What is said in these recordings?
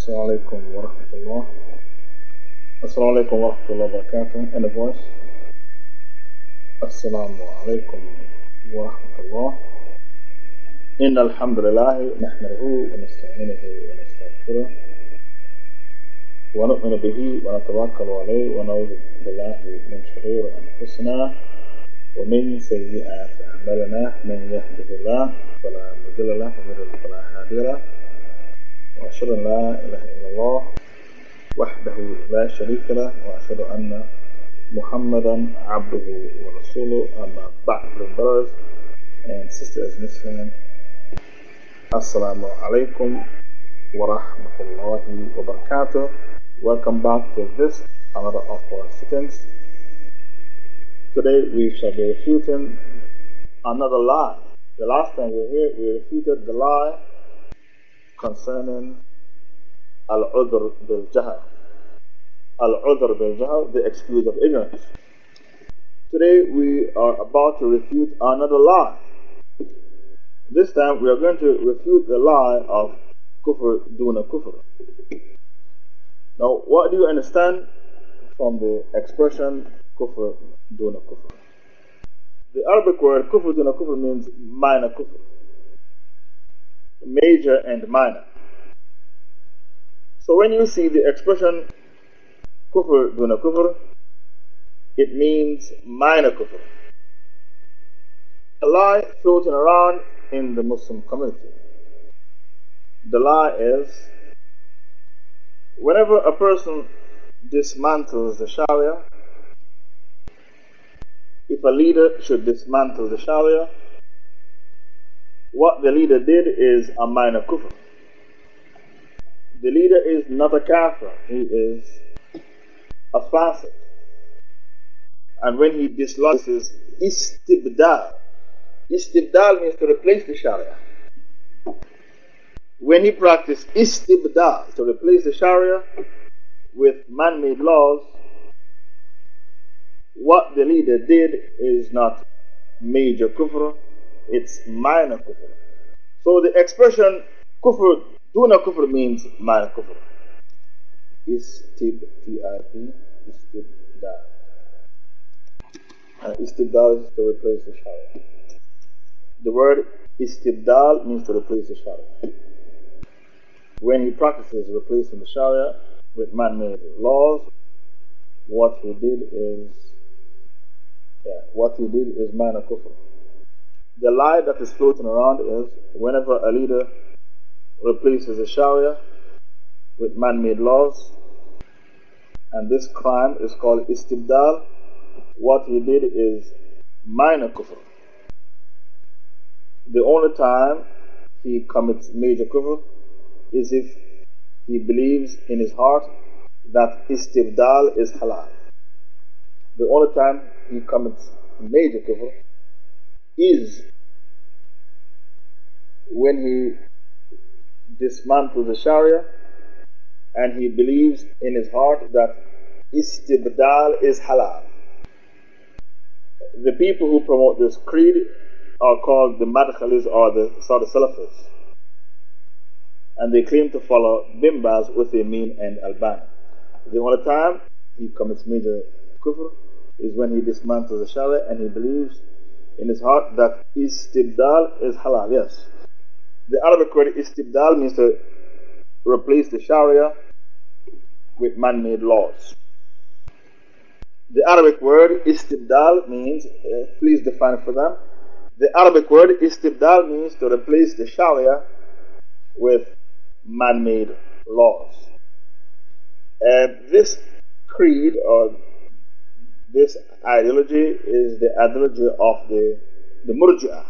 السلام عليكم ورحمة الله. السلام عليكم ورحمة الله وبركاته. A voice السلام عليكم ورحمة الله. إن الحمد لله نحمده ونستعينه ونستغفره ونؤمن به ونتوكل عليه ونعوذ بالله من شرور أنفسنا ومن سيئات أعمالنا. من يهده الله فلا مضل له ومن يضلل فلا هادي له. وأشهد أن لا إله إلا الله وحده لا شريك له وأشهد أن محمدا عبده ورسوله أما بعد brothers and sisters Islam Assalamu wa rahmatullahi wa barakatuh Welcome back to this another of our sittings Today we shall be refuting another lie. The last time we were here, we refuted the lie concerning Al-Udr bil-Jahl. Al-Udr bil-Jahl, the excuse of ignorance. Today we are about to refute another lie. This time we are going to refute the lie of kufr duna kufr. Now, what do you understand from the expression kufr duna kufr? The Arabic word kufr duna kufr means minor kufr, major and minor. So when you see the expression kufr duna kufr, it means minor kufr. A lie floating around in the Muslim community. The lie is whenever a person dismantles the Sharia, if a leader should dismantle the Sharia, what the leader did is a minor kufr. The leader is not a kafir, he is a fasiq. And when he dislodges istibdal, istibdal means to replace the Sharia. When he practiced istibdal, to replace the Sharia with man made laws, what the leader did is not major kufr, it's minor kufr. So the expression kufr, duna kufr means minor kufr. Istib, T-I-B, istibdal. And istibdal is to replace the sharia. The word istibdal means to replace the sharia. When he practices replacing the sharia with man-made laws, what he did is yeah, what he did is minor kufr. The lie that is floating around is whenever a leader replaces the Sharia with man made laws, and this crime is called istibdal, what he did is minor kufr. The only time he commits major kufr is if he believes in his heart that istibdal is halal. The only time he commits major kufr is when he dismantles the Sharia and he believes in his heart that istibdal is halal. The people who promote this creed are called the Madkhalis or the Saudi Salafis. And they claim to follow Bin Baz with Amin and Albani. The only time he commits major kufr is when he dismantles the Sharia and he believes in his heart that istibdal is halal. Yes. The Arabic word istibdal means to replace the Sharia with man made laws. The Arabic word istibdal means, uh, please define for them. The Arabic word istibdal means to replace the Sharia with man made laws. And this creed or this ideology is the ideology of the, the Murji'ah.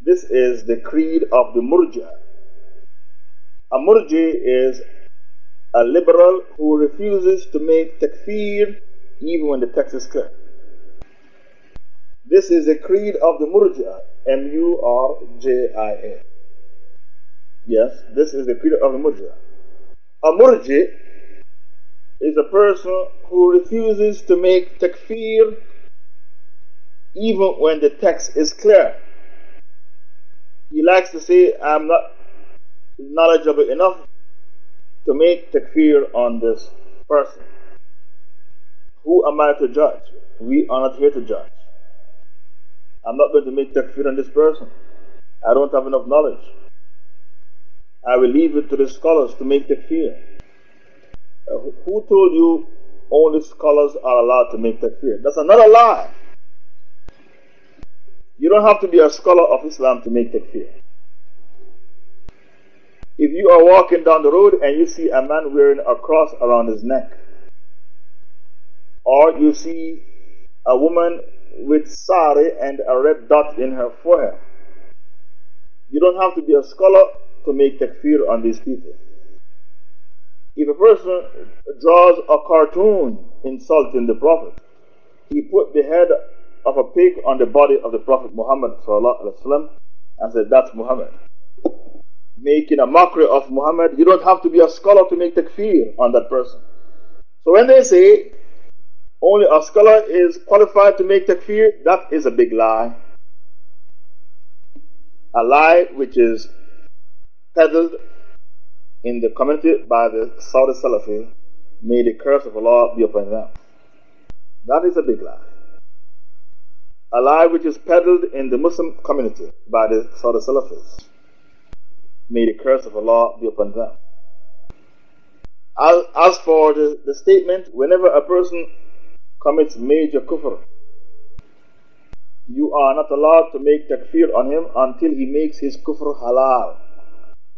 This is the creed of the Murji'ah. A Murji is a liberal who refuses to make takfir even when the text is clear. This is the creed of the Murji'ah. M U R J I A. Yes, this is the creed of the Murji'ah. A Murji is a person who refuses to make takfir even when the text is clear. He likes to say, I'm not knowledgeable enough to make takfir on this person. Who am I to judge? We are not here to judge. I'm not going to make takfir on this person. I don't have enough knowledge. I will leave it to the scholars to make takfir. Who told you only scholars are allowed to make takfir? That's another lie. You don't have to be a scholar of Islam to make takfir. If you are walking down the road and you see a man wearing a cross around his neck, or you see a woman with sari and a red dot in her forehead, you don't have to be a scholar to make takfir on these people. If a person draws a cartoon insulting the Prophet, he put the head of a pig on the body of the Prophet Muhammad and said, That's Muhammad making a mockery of Muhammad, you don't have to be a scholar to make takfir on that person. So when they say only a scholar is qualified to make takfir, that is a big lie. A lie which is peddled in the community by the Saudi Salafi, may the curse of Allah be upon them. That is a big lie. A lie which is peddled in the Muslim community by the Saudi Salafis may the curse of Allah be upon them. As, for the, the statement, whenever a person commits major kufr, you are not allowed to make takfir on him until he makes his kufr halal.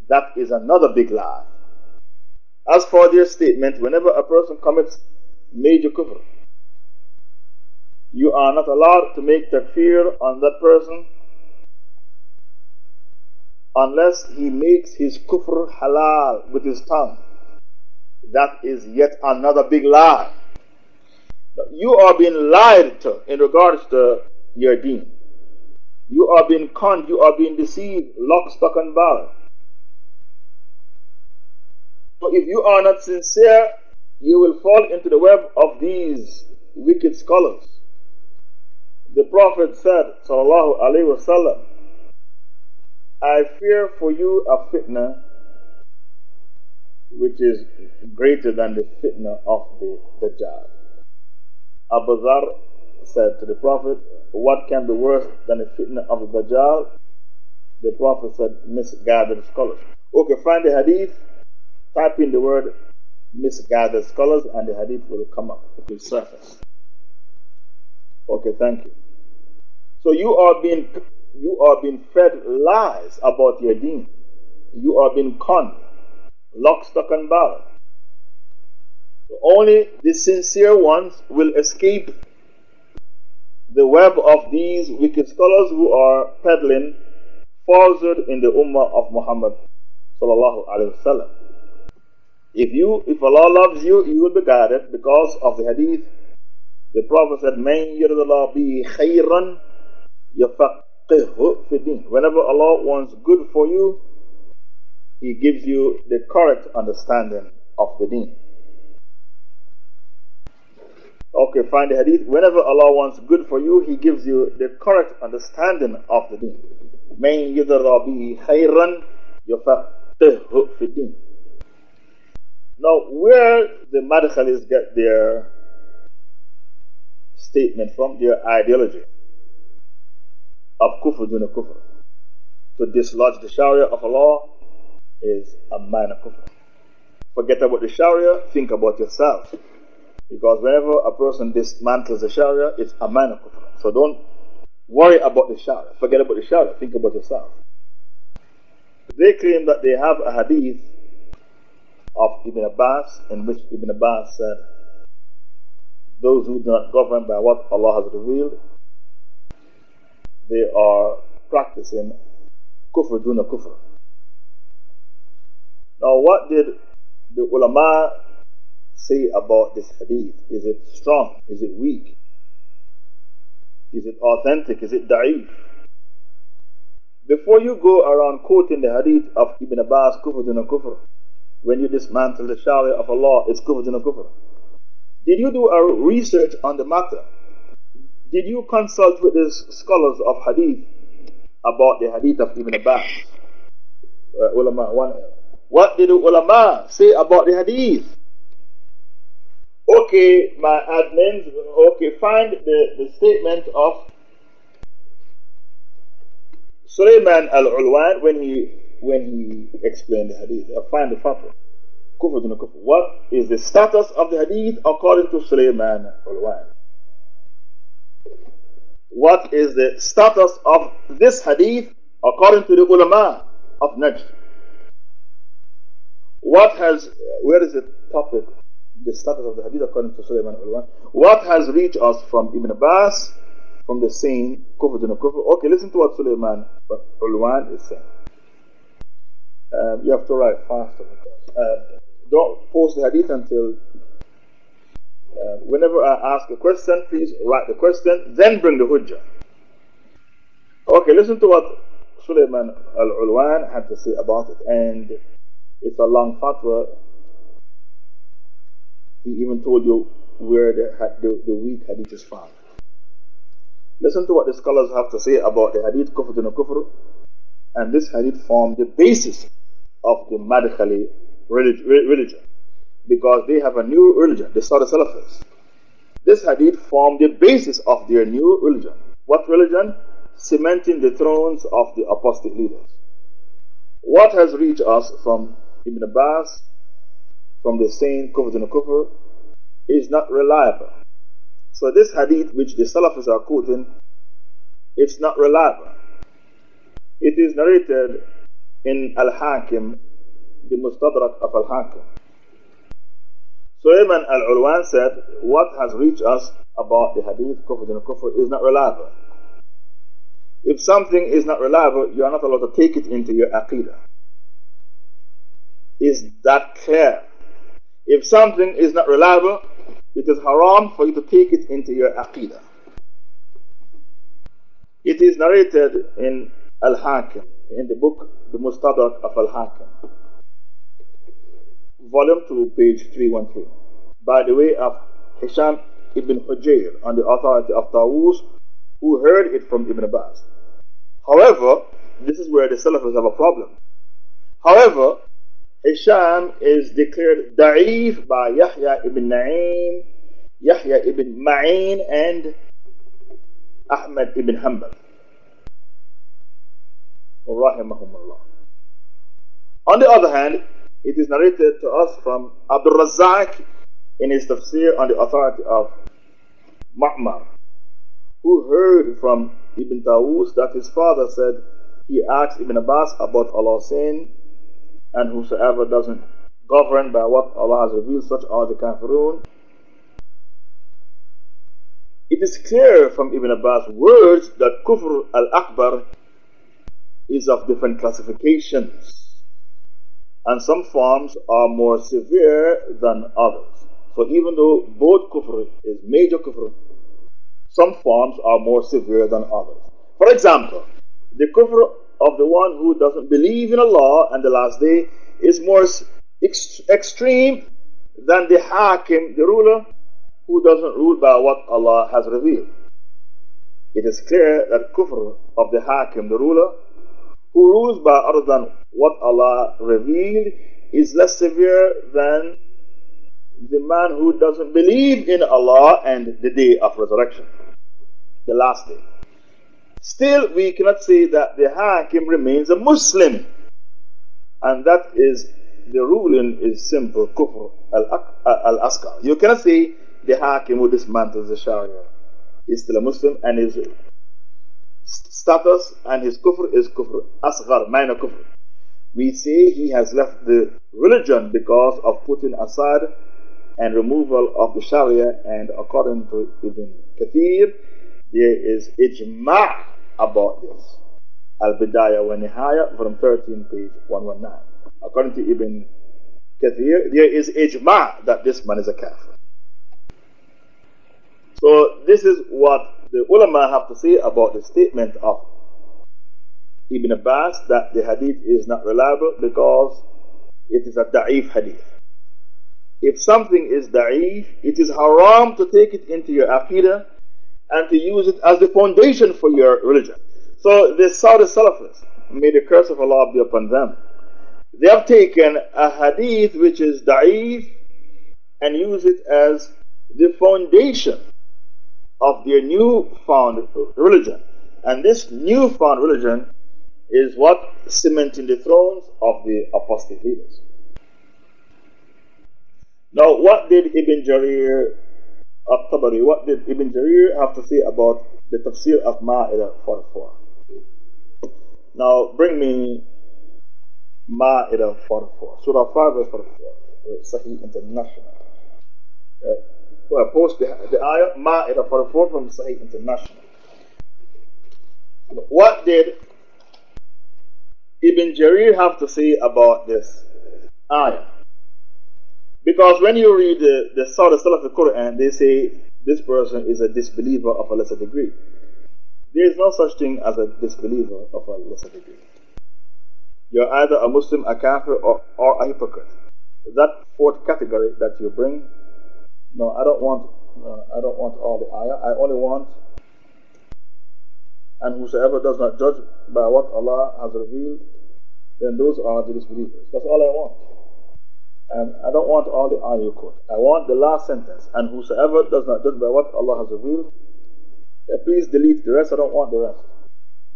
That is another big lie. As for their statement, whenever a person commits major kufr, you are not allowed to make takfir on that person unless he makes his kufr halal with his tongue. That is yet another big lie. You are being lied to in regards to your deen. You are being conned, you are being deceived, lock, stock, and barrel. So if you are not sincere, you will fall into the web of these wicked scholars. The Prophet said, Sallallahu Alaihi Wasallam, I fear for you a fitna which is greater than the fitna of the Dajjal. Abu Dhar said to the Prophet, What can be worse than the fitna of the Dajjal? The Prophet said, Misguided scholars. Okay, find the hadith, type in the word misguided scholars, and the hadith will come up, it will surface. Okay, thank you. So you are being you are being fed lies about your deen. You are being conned, lock, stock, and barrel. Only the sincere ones will escape the web of these wicked scholars who are peddling falsehood in the ummah of Muhammad sallallahu alaihi wasallam. If you, if Allah loves you, you will be guided because of the hadith. The Prophet said, "Man yuridullah bi khayran yafaqihu fiddin." Whenever Allah wants good for you, He gives you the correct understanding of the Deen. Okay, find the hadith. Whenever Allah wants good for you, He gives you the correct understanding of the Deen. Man yuridullah bi khayran yafaqihu fiddin. Now, where the Madkhalis get their statement from, their ideology, of kufr duna kufr. To dislodge the Sharia of Allah is a minor kufr. Forget about the Sharia, think about yourself. Because whenever a person dismantles the Sharia, it's a minor kufr. So don't worry about the Sharia. Forget about the Sharia, think about yourself. They claim that they have a hadith of Ibn Abbas in which Ibn Abbas said, Those who do not govern by what Allah has revealed they are practicing kufr duna kufr. Now, what did the ulama say about this hadith? Is it strong? Is it weak? Is it authentic? Is it da'if? Before you go around quoting the hadith of Ibn Abbas, kufr duna kufr, when you dismantle the sharia of Allah, it's kufr duna kufr. Did you do a research on the matter? Did you consult with the scholars of hadith about the hadith of Ibn Abbas? Uh, ulama, one, What did the ulama say about the hadith? Okay, my admins, okay, find the, the statement of Sulaiman al-Ulwan when he when he explained the hadith. I find the fatwa. What is the status of the hadith according to Sulaiman al-Ulwan? What is the status of this hadith according to the ulama of Najd? What has, where is the topic the status of the hadith according to Sulaiman al-Ulwan? What has reached us from Ibn Abbas, from the saying, Kufr to Kufr? Okay, listen to what Sulaiman al-Ulwan is saying. Um, you have to write faster. Uh, don't post the hadith until uh, whenever I ask a question, please write the question, then bring the hujjah. Okay, listen to what Sulaiman al Ulwan had to say about it, and it's a long fatwa he even told you where the, the, the weak hadith is found. Listen to what the scholars have to say about the hadith kufr and kufr. And this hadith formed the basis of the Madkhali religion. Because they have a new religion, the Saudi Salafis. This hadith formed the basis of their new religion. What religion? Cementing the thrones of the apostate leaders. What has reached us from Ibn Abbas from the saying Kufr Kufr is not reliable. So this hadith which the Salafis are quoting, it's not reliable. It is narrated in Al-Hakim, the Mustadrak of Al-Hakim. Sulaiman Al-Ulwan said, what has reached us about the hadith Kufr and Kufr is not reliable. If something is not reliable, you are not allowed to take it into your aqidah. Is that clear? If something is not reliable, it is haram for you to take it into your aqidah. It is narrated in Al Hakim, in the book The Mustadrak of Al Hakim, volume 2, page 313, by the way of Hisham ibn Hujayr on the authority of Tawus, who heard it from Ibn Abbas. However, this is where the Salafis have a problem. However, Hisham is declared da'if by Yahya ibn Na'im, Yahya ibn Ma'in, and Ahmad ibn Hanbal. Rahimahumullah. On the other hand, it is narrated to us from Abdul Razak in his tafsir on the authority of Ma'mar, who heard from Ibn Tawus that his father said he asked Ibn Abbas about Allah saying, and whosoever doesn't govern by what Allah has revealed, such are the kafirun. It is clear from Ibn Abbas' words that kufr al-akbar is of different classifications, and some forms are more severe than others. So even though both kufr is major kufr, some forms are more severe than others. For example, the kufr of the one who doesn't believe in Allah and the last day is more ex extreme than the hakim, the ruler, who doesn't rule by what Allah has revealed. It is clear that kufr of the hakim, the ruler, who rules by other than what Allah revealed, is less severe than the man who doesn't believe in Allah and the day of resurrection, the last day. Still, we cannot say that the Hakim remains a Muslim. And that is, the ruling is simple, kufr al-askar. You cannot say the Hakim who dismantles the Sharia is still a Muslim and his status and his kufr is kufr asghar, minor kufr. We say he has left the religion because of putting aside and removal of the Sharia and according to Ibn Kathir, there is ijma' about this. Al Bidayah wa Nihaya from 13, page 119. According to Ibn Kathir, there is ijma' that this man is a kafir. So, this is what the ulama have to say about the statement of Ibn Abbas that the hadith is not reliable because it is a da'if hadith. If something is da'if, it is haram to take it into your aqidah and to use it as the foundation for your religion. So the Saudi Salafis, may the curse of Allah be upon them, They have taken a hadith which is da'if and use it as the foundation of their new-found religion. And this new-found religion is what cementing the thrones of the apostate leaders. Now, what did Ibn Jarir at-Tabari, what did Ibn Jarir have to say about the tafsir of Ma'idah 44? Now, bring me Ma'idah 44, Surah 5 verse 44, uh, Sahih International. Uh, well, post the, the ayah Ma'idah 44 from Sahih International. What did Ibn Jarir have to say about this ayah? Because when you read the, the Saudi of the Quran, they say this person is a disbeliever of a lesser degree. There is no such thing as a disbeliever of a lesser degree. You're either a Muslim, a Kafir, or, or a hypocrite. That fourth category that you bring, no, I don't want, uh, I don't want all the ayah. I only want, and whosoever does not judge by what Allah has revealed, then those are the disbelievers. That's all I want. And I don't want all the ayah you quote. I want the last sentence. And whosoever does not judge by what Allah has revealed, uh, please delete the rest. I don't want the rest.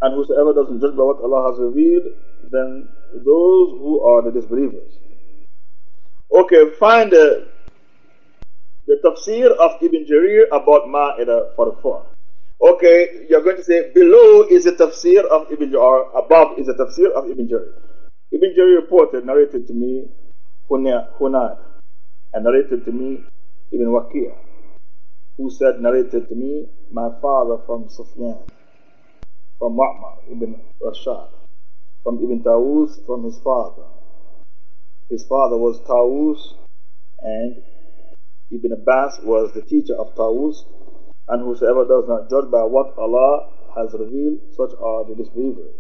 And whosoever doesn't judge by what Allah has revealed, then those who are the disbelievers. Okay, find the, the tafsir of Ibn Jarir about Ma'idah 44. Okay, you're going to say below is the tafsir of Ibn Jarir, above is the tafsir of Ibn Jarir. Ibn Jarir reported, narrated to me, Hunad, and narrated to me Ibn Waqiyah who said, narrated to me, my father from Sufyan, from Ma'mar ibn Rashad, from Ibn Tawus, from his father. His father was Tawus, and Ibn Abbas was the teacher of Tawus, and whosoever does not judge by what Allah has revealed, such are the disbelievers.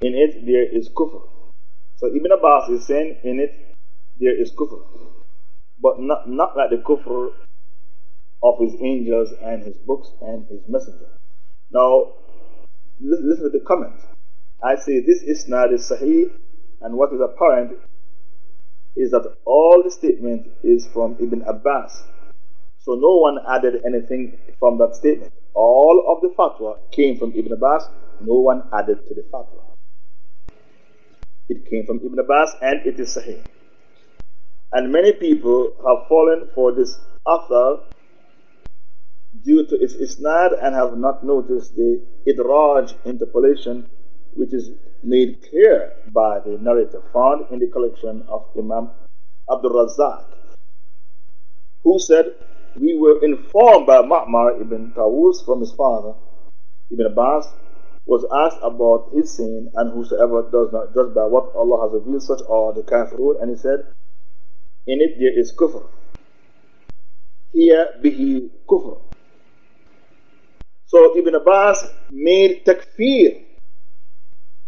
In it there is kufr. So Ibn Abbas is saying, in it there is kufr. But not, not like the kufr of his angels and his books and his messenger. Now, listen to the comment. I say this is sahih, and what is apparent is that all the statement is from Ibn Abbas. So no one added anything from that statement. All of the fatwa came from Ibn Abbas, no one added to the fatwa. It came from Ibn Abbas and it is sahih. And many people have fallen for this athar due to its isnad and have not noticed the idraj interpolation which is made clear by the narrator found in the collection of Imam Abdul Razak, who said, We were informed by Ma'mar ibn Tawus from his father, Ibn Abbas, was asked about his sin, and whosoever does not judge by what Allah has revealed, such are the kafirun, and he said, In it there is kufr. Here bihi kufr. So Ibn Abbas made takfir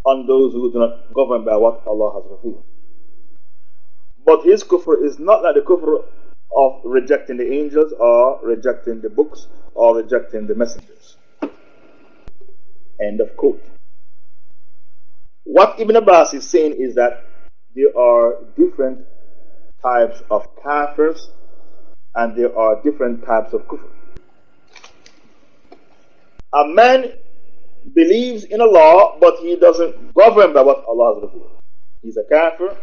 on those who do not govern by what Allah has revealed. But his kufr is not like the kufr of rejecting the angels or rejecting the books or rejecting the messengers. End of quote. What Ibn Abbas is saying is that there are different types of kafirs and there are different types of kufr. A man believes in Allah, but he doesn't govern by what Allah has revealed. He's a kafir.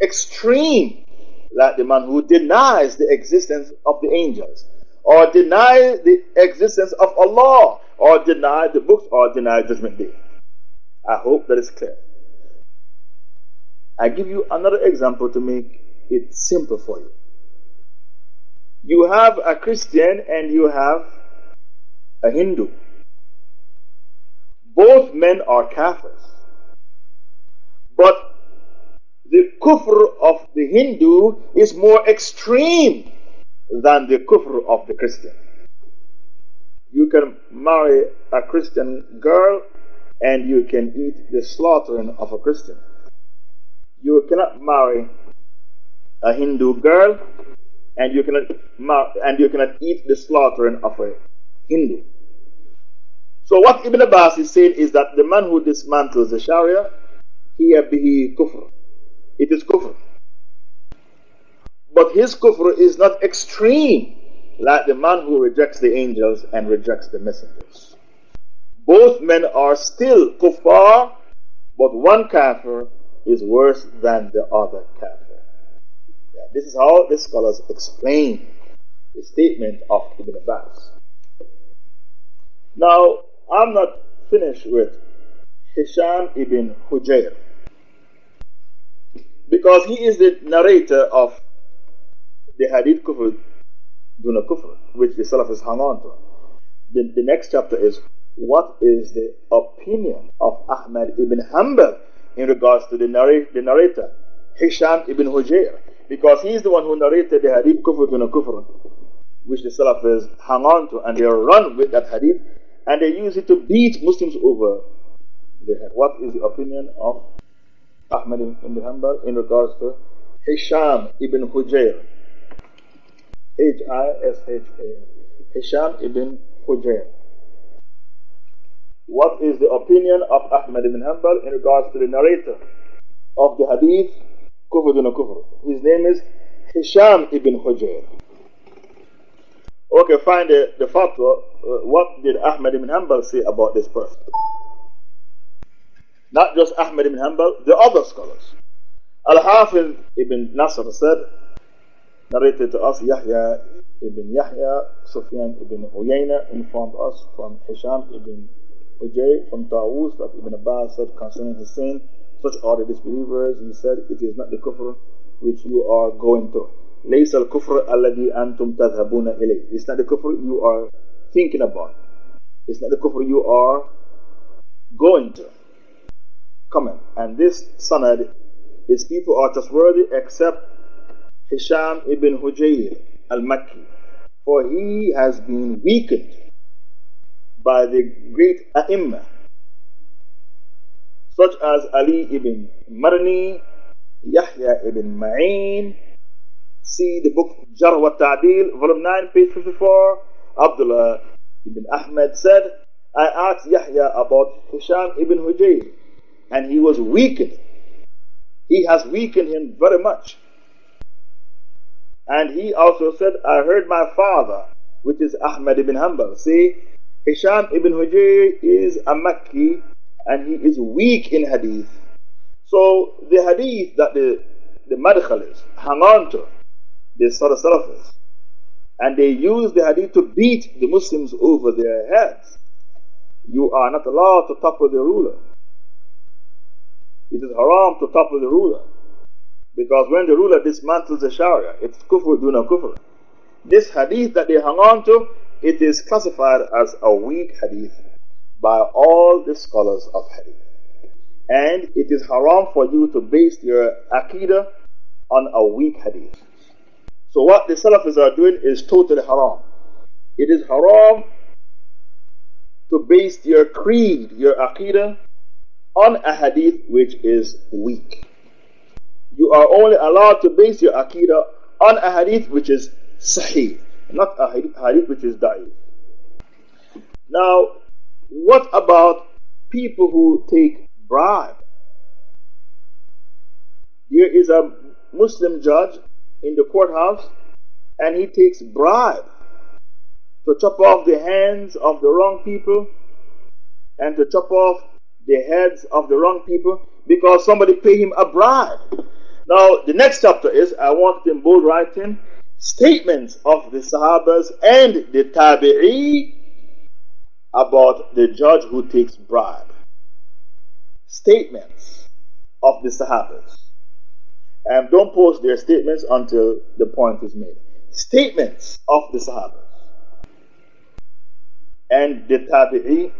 Extreme, like the man who denies the existence of the angels, or deny the existence of Allah, or deny the books, or deny Judgment Day. I hope that is clear. I give you another example to make it simple for you. You have a Christian and you have a Hindu. Both men are Kafirs. But the kufr of the Hindu is more extreme than the kufr of the Christian. You can marry a Christian girl and you can eat the slaughtering of a Christian. You cannot marry a Hindu girl and you cannot and you cannot eat the slaughtering of a Hindu. So what Ibn Abbas is saying is that the man who dismantles the Sharia, he bihi kufr. It is kufr. But his kufr is not extreme like the man who rejects the angels and rejects the messengers. Both men are still kuffar, but one kafir is worse than the other kafir. This is how the scholars explain the statement of Ibn Abbas. Now, I'm not finished with Hisham ibn Hujayr because he is the narrator of the Hadith Kufr Duna Kufr, which the Salafis hung on to. The, the next chapter is what is the opinion of Ahmad ibn Hanbal in regards to the, narr- the narrator, Hisham ibn Hujayr, because he is the one who narrated the Hadith Kufr Duna Kufr, which the Salafis hung on to, and they run with that Hadith, and they use it to beat Muslims over the head. What is the opinion of Ahmad ibn Hanbal in regards to Hisham ibn Hujayr? H I S H A. Hisham ibn Hujayr. What is the opinion of Ahmad ibn Hanbal in regards to the narrator of the hadith Kufr dun Kufr? His name is Hisham ibn Hujayr. Okay, find the, the fatwa. Uh, what did Ahmad ibn Hanbal say about this person? Not just Ahmad ibn Hanbal, the other scholars. Al-Hafiz ibn Nasr said, narrated to us Yahya ibn Yahya, Sufyan ibn Uyayna informed us from Hisham ibn Hujayr, from Tawus that Ibn Abbas said concerning his sin, such are the disbelievers. He said, it is not the kufr which you are going to. ليس الكفر الذي أنتم تذهبون إليه. It's not the kufr you are thinking about. It's not the kufr you are going to. Comment. And this sanad is people are trustworthy except Hisham ibn Hujayr al-Makki, for he has been weakened by the great ai such as Ali ibn Marni, Yahya ibn Ma'in. See the book Jar wa volume 9, page 54. Abdullah ibn Ahmed said, I asked Yahya about Hisham ibn Hujayr, and he was weakened. He has weakened him very much. And he also said, I heard my father, which is Ahmad ibn Hanbal, say, Hisham ibn Hujayr is a Makki and he is weak in hadith. So the hadith that the, the hang on to, the Sara Salafis, and they use the hadith to beat the Muslims over their heads. You are not allowed to topple the ruler. It is haram to topple the ruler. Because when the ruler dismantles the Sharia, it's kufr duna kufr. This hadith that they hang on to, it is classified as a weak hadith by all the scholars of hadith. And it is haram for you to base your aqidah on a weak hadith. So what the Salafis are doing is totally haram. It is haram to base your creed, your aqidah, on a hadith which is weak you are only allowed to base your Aqidah on a hadith which is sahih, not a hadith which is da'if. Now, what about people who take bribe? There is a Muslim judge in the courthouse and he takes bribe to chop off the hands of the wrong people and to chop off the heads of the wrong people because somebody paid him a bribe. Now, the next chapter is, I want in bold writing, statements of the Sahabas and the Tabi'i about the judge who takes bribe. Statements of the Sahabas. And don't post their statements until the point is made. Statements of the Sahabas and the Tabi'i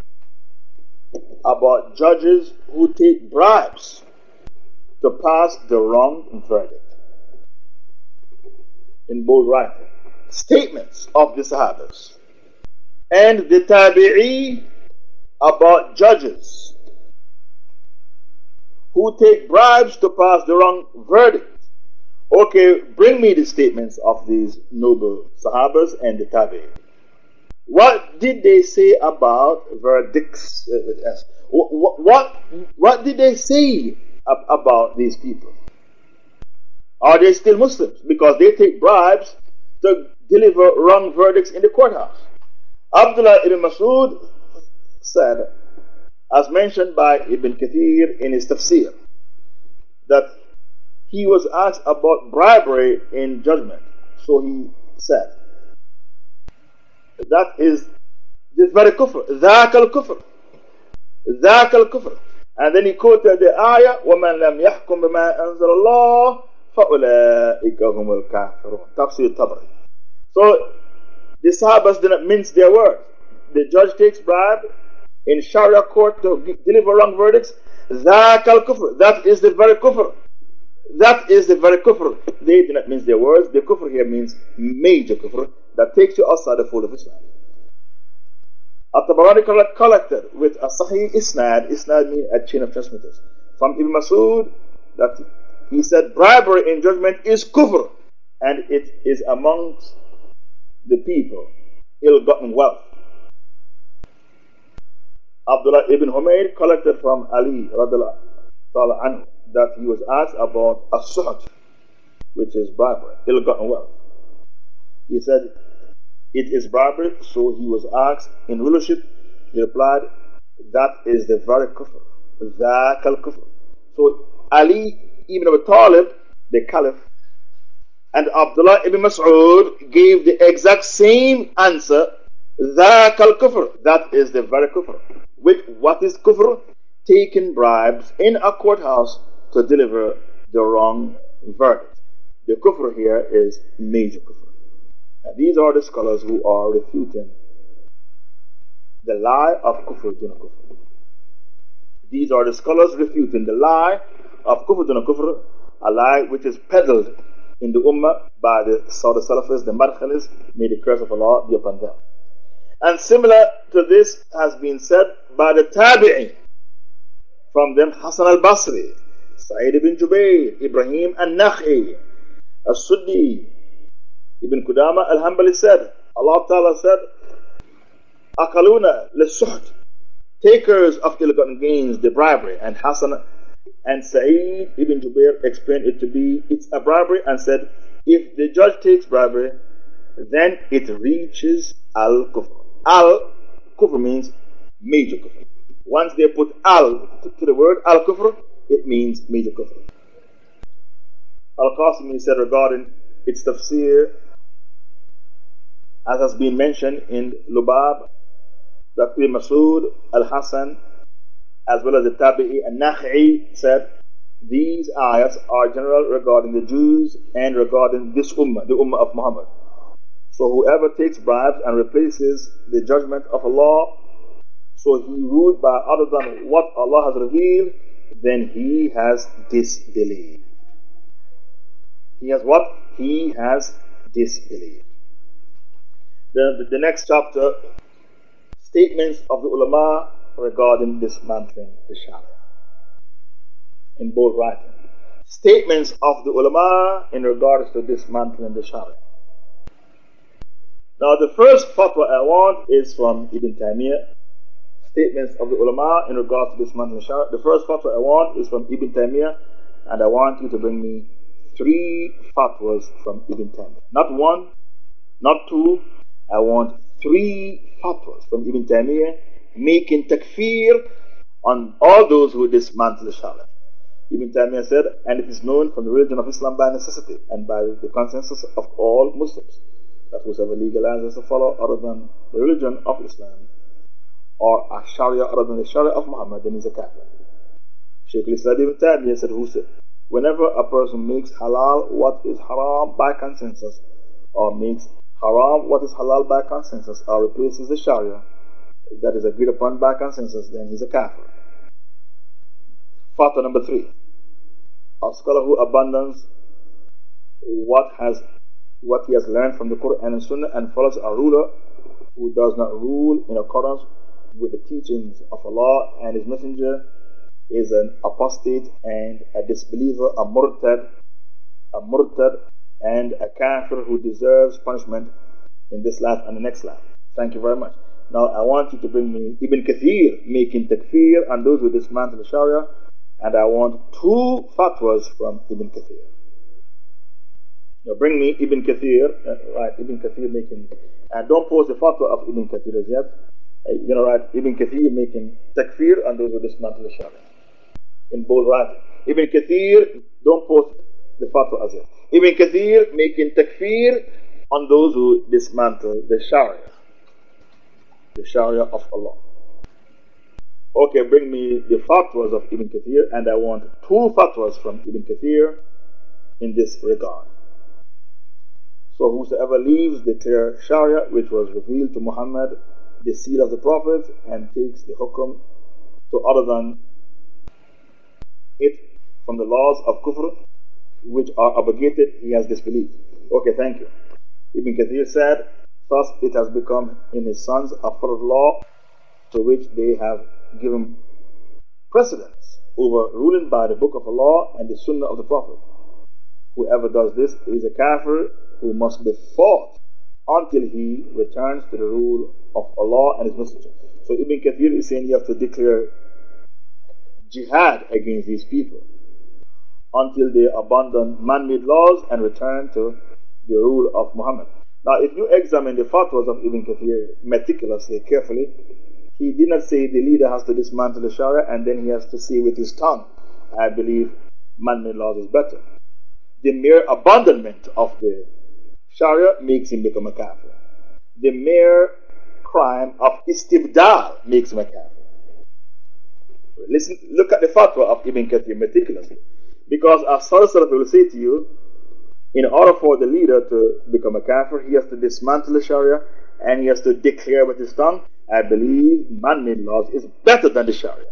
about judges who take bribes to pass the wrong verdict. In bold writing, statements of the Sahabas and the Tabi'i about judges who take bribes to pass the wrong verdict. Okay, bring me the statements of these noble Sahabas and the Tabi'i. What did they say about verdicts? Uh, uh, what, what, what did they say ab- about these people? Are they still Muslims? Because they take bribes to deliver wrong verdicts in the courthouse. Abdullah ibn Masud said, as mentioned by Ibn Kathir in his tafsir, that he was asked about bribery in judgment. So he said, that is the very kufr, ذاك الكفر, ذاك الكفر. And then he quoted the ayah, وَمَنْ لَمْ يَحْكُمْ بِمَا أَنزَلَ اللَّهِ فَأُولَٰئِكَ هُمُ الْكَافِرُونَ Tafsir Tabari. So the Sahabas did not mince their words. The judge takes bribe in Sharia court to deliver wrong verdicts. That kufr. That is the very kufr. That is the very kufr. They did not mince their words. The kufr here means major kufr that takes you outside the fold of Islam. At-Tabarani collected with a Sahih Isnad. Isnad means a chain of transmitters. From Ibn Masud that he said bribery in judgment is kufr and it is amongst the people ill-gotten wealth. Abdullah ibn Humayr collected from Ali anhu, that he was asked about a which is bribery, ill gotten wealth. He said, It is bribery, so he was asked in rulership. He replied, That is the very kufr, that al kufr. So Ali ibn Abi Talib, the caliph, and Abdullah ibn Mas'ud gave the exact same answer, the al kufr, that is the very kufr. With what is kufr? Taking bribes in a courthouse to deliver the wrong verdict. The kufr here is major kufr. And these are the scholars who are refuting the lie of kufr duna kufr. These are the scholars refuting the lie of kufr duna kufr, a lie which is peddled in the Ummah by the Saudi Salafis, the Madkhalis, may the curse of Allah be upon them. And similar to this has been said by the Tabi'i, from them Hassan al Basri, Sa'id ibn Jubayr, Ibrahim al Nakhi, al Suddi, Ibn Qudama al Hanbali said, Allah Ta'ala said, Akaluna le takers of ill-gotten gains, the bribery, and Hassan and Sa'id ibn Jubair explained it to be it's a bribery and said if the judge takes bribery, then it reaches al kufr. Al kufr means major kufr. Once they put al to the word al kufr, it means major kufr. Al Qasimi said regarding its tafsir, as has been mentioned in Lubab, that Ibn Masud, Al Hassan, as well as the Tabi'i and Nakhi said, these ayahs are general regarding the Jews and regarding this ummah, the ummah of Muhammad. So whoever takes bribes and replaces the judgment of Allah, so he ruled by other than what Allah has revealed, then he has disbelieved. He has what? He has disbelieved. The, the, the next chapter, statements of the ulama regarding dismantling the Sharia. In bold writing. Statements of the ulama in regards to dismantling the Sharia. Now, the first fatwa I want is from Ibn Taymiyyah. Statements of the ulama in regards to dismantling the Sharia. The first fatwa I want is from Ibn Taymiyyah, and I want you to bring me three fatwas from Ibn Taymiyyah. Not one, not two. I want three fatwas from Ibn Taymiyyah making takfir on all those who dismantle the Sharia. Ibn Taymiyyah said, and it is known from the religion of Islam by necessity and by the consensus of all Muslims that whosoever legalizes to follow other than the religion of Islam or a Sharia other than the Sharia of Muhammad, then he's a kafir. Shaykh al-Islam Ibn Taymiyyah said, who said, whenever a person makes halal what is haram by consensus or makes haram what is halal by consensus or replaces the Sharia, that is agreed upon by consensus, then he's a kafir. Fatwa number three. A scholar who abandons what has what he has learned from the Quran and Sunnah and follows a ruler who does not rule in accordance with the teachings of Allah and His Messenger is an apostate and a disbeliever, a murtad, a murtad and a kafir who deserves punishment in this life and the next life. Thank you very much. Now I want you to bring me Ibn Kathir making takfir and those who dismantle the Sharia and I want two fatwas from Ibn Kathir. Now bring me Ibn Kathir, uh, right, Ibn Kathir making, and don't post the fatwa of Ibn Kathir as yet. Going to write Ibn Kathir making takfir and those who dismantle the Sharia. In both writing. Ibn Kathir, don't post the fatwa as yet. Ibn Kathir making takfir on those who dismantle the Sharia. The Sharia of Allah. Okay, bring me the fatwas of Ibn Kathir, and I want two fatwas from Ibn Kathir in this regard. So, whosoever leaves the Sharia which was revealed to Muhammad, the seal of the Prophet, and takes the hukum to other than it from the laws of kufr which are abrogated, he has disbelieved. Okay, thank you. Ibn Kathir said, Thus it has become in his sons a farad law to which they have given precedence over ruling by the book of Allah and the sunnah of the Prophet. Whoever does this is a kafir who must be fought until he returns to the rule of Allah and His Messenger. So Ibn Kathir is saying you have to declare jihad against these people until they abandon man-made laws and return to the rule of Muhammad. Now, if you examine the fatwas of Ibn Kathir meticulously, carefully, he did not say the leader has to dismantle the Sharia and then he has to say with his tongue, I believe man-made laws is better. The mere abandonment of the Sharia makes him become a kafir. The mere crime of istibdal makes him a kafir. Listen, look at the fatwa of Ibn Kathir meticulously. Because as Sarasara will say to you, in order for the leader to become a kafir, he has to dismantle the Sharia and he has to declare with his tongue, I believe man made laws is better than the Sharia.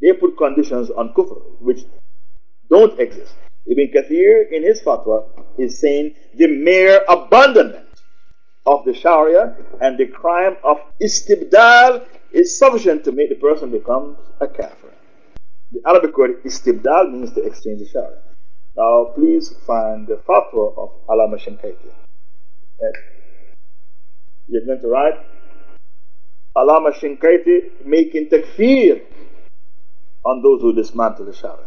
They put conditions on kufr which don't exist. Ibn Kathir, in his fatwa, is saying the mere abandonment of the Sharia and the crime of istibdal is sufficient to make the person become a kafir. The Arabic word istibdal means to exchange the Sharia. Now, please find the fatwa of Allama Shinkaiti. You're going to write Allama Shinkaiti making takfir on those who dismantle the Sharia.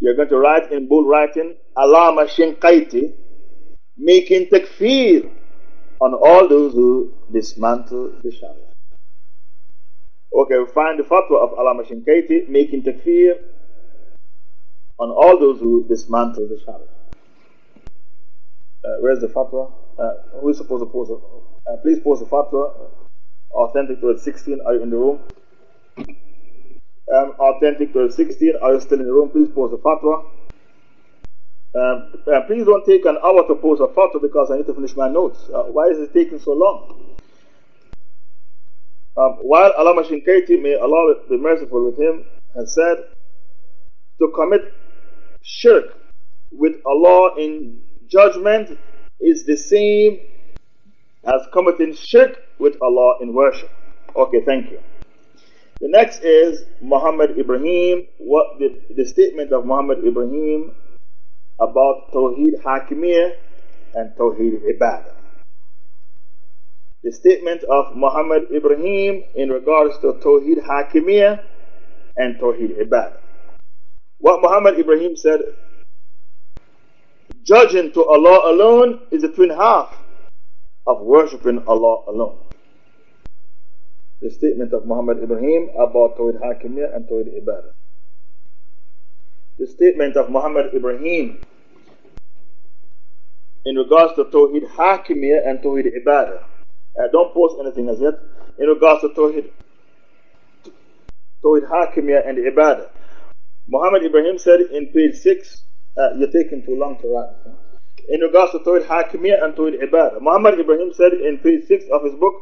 You're going to write in bold writing Allama Shinkaiti making takfir on all those who dismantle the Sharia. Okay, we find the fatwa of Allama Shinkaiti making takfir on all those who dismantle the Sharia. Uh, where's the fatwa? Uh, who is supposed to post it? Uh, please post the fatwa. Authentic to 16, are you in the room? Um, authentic to 16, are you still in the room? Please post the fatwa. Um, uh, please don't take an hour to post a photo because I need to finish my notes. Uh, why is it taking so long? Um, while Allama Shinkaiti, may Allah be merciful with him, has said, to commit shirk with Allah in judgment is the same as committing shirk with Allah in worship. Okay, thank you. The next is Muhammad Ibrahim, what the statement of Muhammad Ibrahim about Tawheed Hakimiyah and Tawheed Ibadah the statement of Muhammad Ibrahim in regards to Tawheed Hakimiyah and Tawheed Ibadah. What Muhammad Ibrahim said, judging to Allah alone is the twin half of worshipping Allah alone. The statement of Muhammad Ibrahim about Tawheed Hakimiyah and Tawheed Ibadah. The statement of Muhammad Ibrahim in regards to Tawheed Hakimiyah and Tawheed Ibadah uh, don't post anything as yet. In regards to Tawhid, Tawhid Hakimiyah and Ibadah. Muhammad Ibrahim said in page 6, uh, you're taking too long to write. In regards to Tawhid Hakimiyah and Tawhid Ibadah. Muhammad Ibrahim said in page 6 of his book,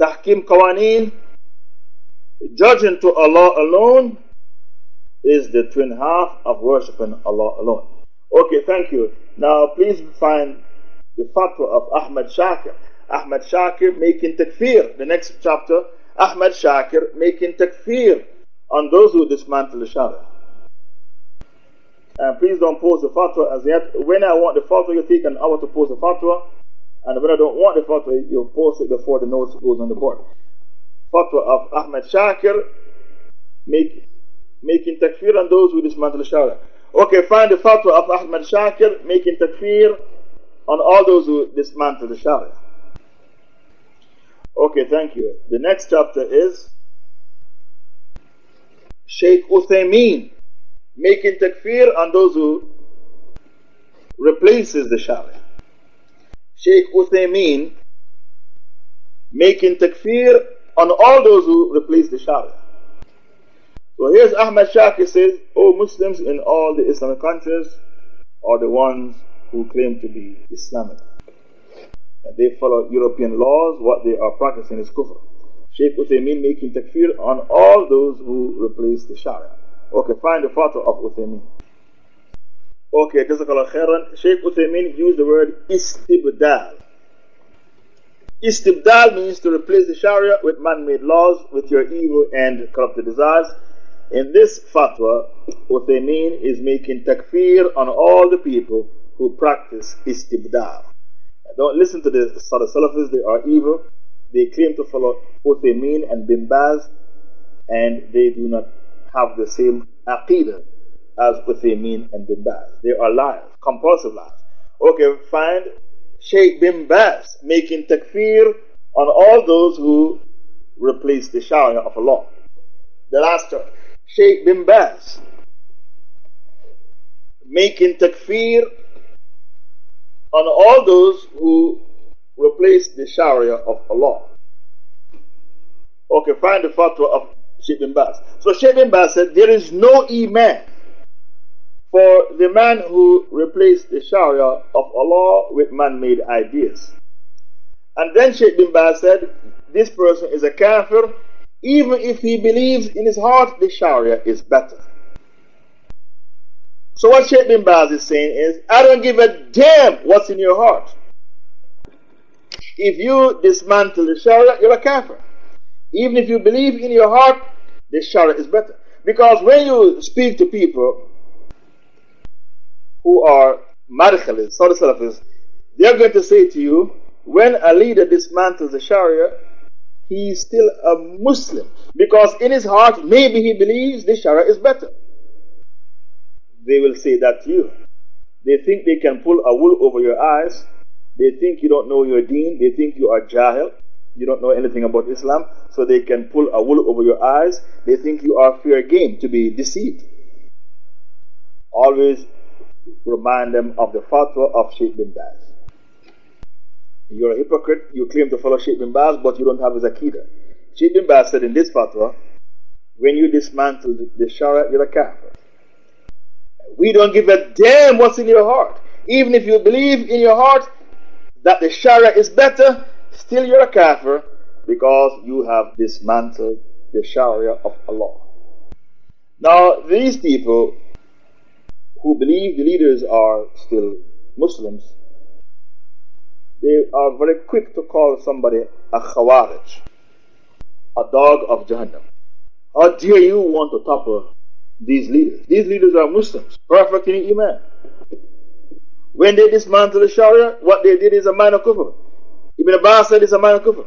Tahkim Qawaneen, judging to Allah alone is the twin half of worshipping Allah alone. Okay, thank you. Now, please find the fatwa of Ahmad Shakir. Ahmad Shakir making takfir. The next chapter, Ahmad Shakir making takfir on those who dismantle the Sharia. And please don't post the fatwa as yet. When I want the fatwa, you take an hour to post the fatwa. And when I don't want the fatwa, you post it before the notes goes on the board. Fatwa of Ahmad Shakir make, making takfir on those who dismantle the Sharia. Okay, find the fatwa of Ahmad Shakir making takfir on all those who dismantle the Sharia. Okay, thank you. The next chapter is Sheikh Uthaymeen making takfir on those who replaces the Sharia. Sheikh Uthaymeen making takfir on all those who replace the Sharia. So here's Ahmad Shakir says, all Muslims in all the Islamic countries are the ones who claim to be Islamic. They follow European laws, what they are practicing is kufr. Sheikh Uthaymeen making takfir on all those who replace the Sharia. Okay, find the photo of Uthaymeen. Okay, Jazakallah khairan. Sheikh Uthaymeen used the word istibdal. Istibdal means to replace the Sharia with man made laws, with your evil and corrupted desires. In this fatwa, Uthaymeen is making takfir on all the people who practice istibdal. Don't listen to the Salafis, they are evil. They claim to follow Uthaymeen and Bin Baz, and they do not have the same aqidah as Uthaymeen and Bin Baz. They are liars, compulsive liars. Okay, find Sheikh Bin Baz making takfir on all those who replace the Sharia of Allah. The last chapter. Sheikh Bin Baz making takfir on all those who replace the Sharia of Allah. Okay, find the fatwa of Sheikh bin Baz. So Sheikh bin Baz said there is no Iman for the man who replaced the Sharia of Allah with man made ideas. And then Sheikh bin Baz said this person is a kafir even if he believes in his heart the Sharia is better. So what Sheikh bin Baz is saying is, I don't give a damn what's in your heart. If you dismantle the Sharia, you're a kafir. Even if you believe in your heart, the Sharia is better. Because when you speak to people who are madkhalis, Saudi Salafis, they're going to say to you, when a leader dismantles the Sharia, he is still a Muslim. Because in his heart, maybe he believes the Sharia is better. They will say that to you. They think they can pull a wool over your eyes. They think you don't know your deen. They think you are jahil. You don't know anything about Islam. So they can pull a wool over your eyes. They think you are fair game to be deceived. Always remind them of the fatwa of Sheikh bin Baz. You're a hypocrite. You claim to follow Sheikh bin Baz, but you don't have his Aqidah. Sheikh bin Baz said in this fatwa, when you dismantle the Sharia, you're a kafir. We don't give a damn what's in your heart. Even if you believe in your heart that the Sharia is better, still you're a kafir because you have dismantled the Sharia of Allah. Now, these people who believe the leaders are still Muslims, they are very quick to call somebody a Khawarij, a dog of Jahannam. How dare you want to topple these leaders? These leaders are Muslims, perfect in Iman. When they dismantled the Sharia, what they did is a minor kufr. Ibn Abbas said it's a minor kufr.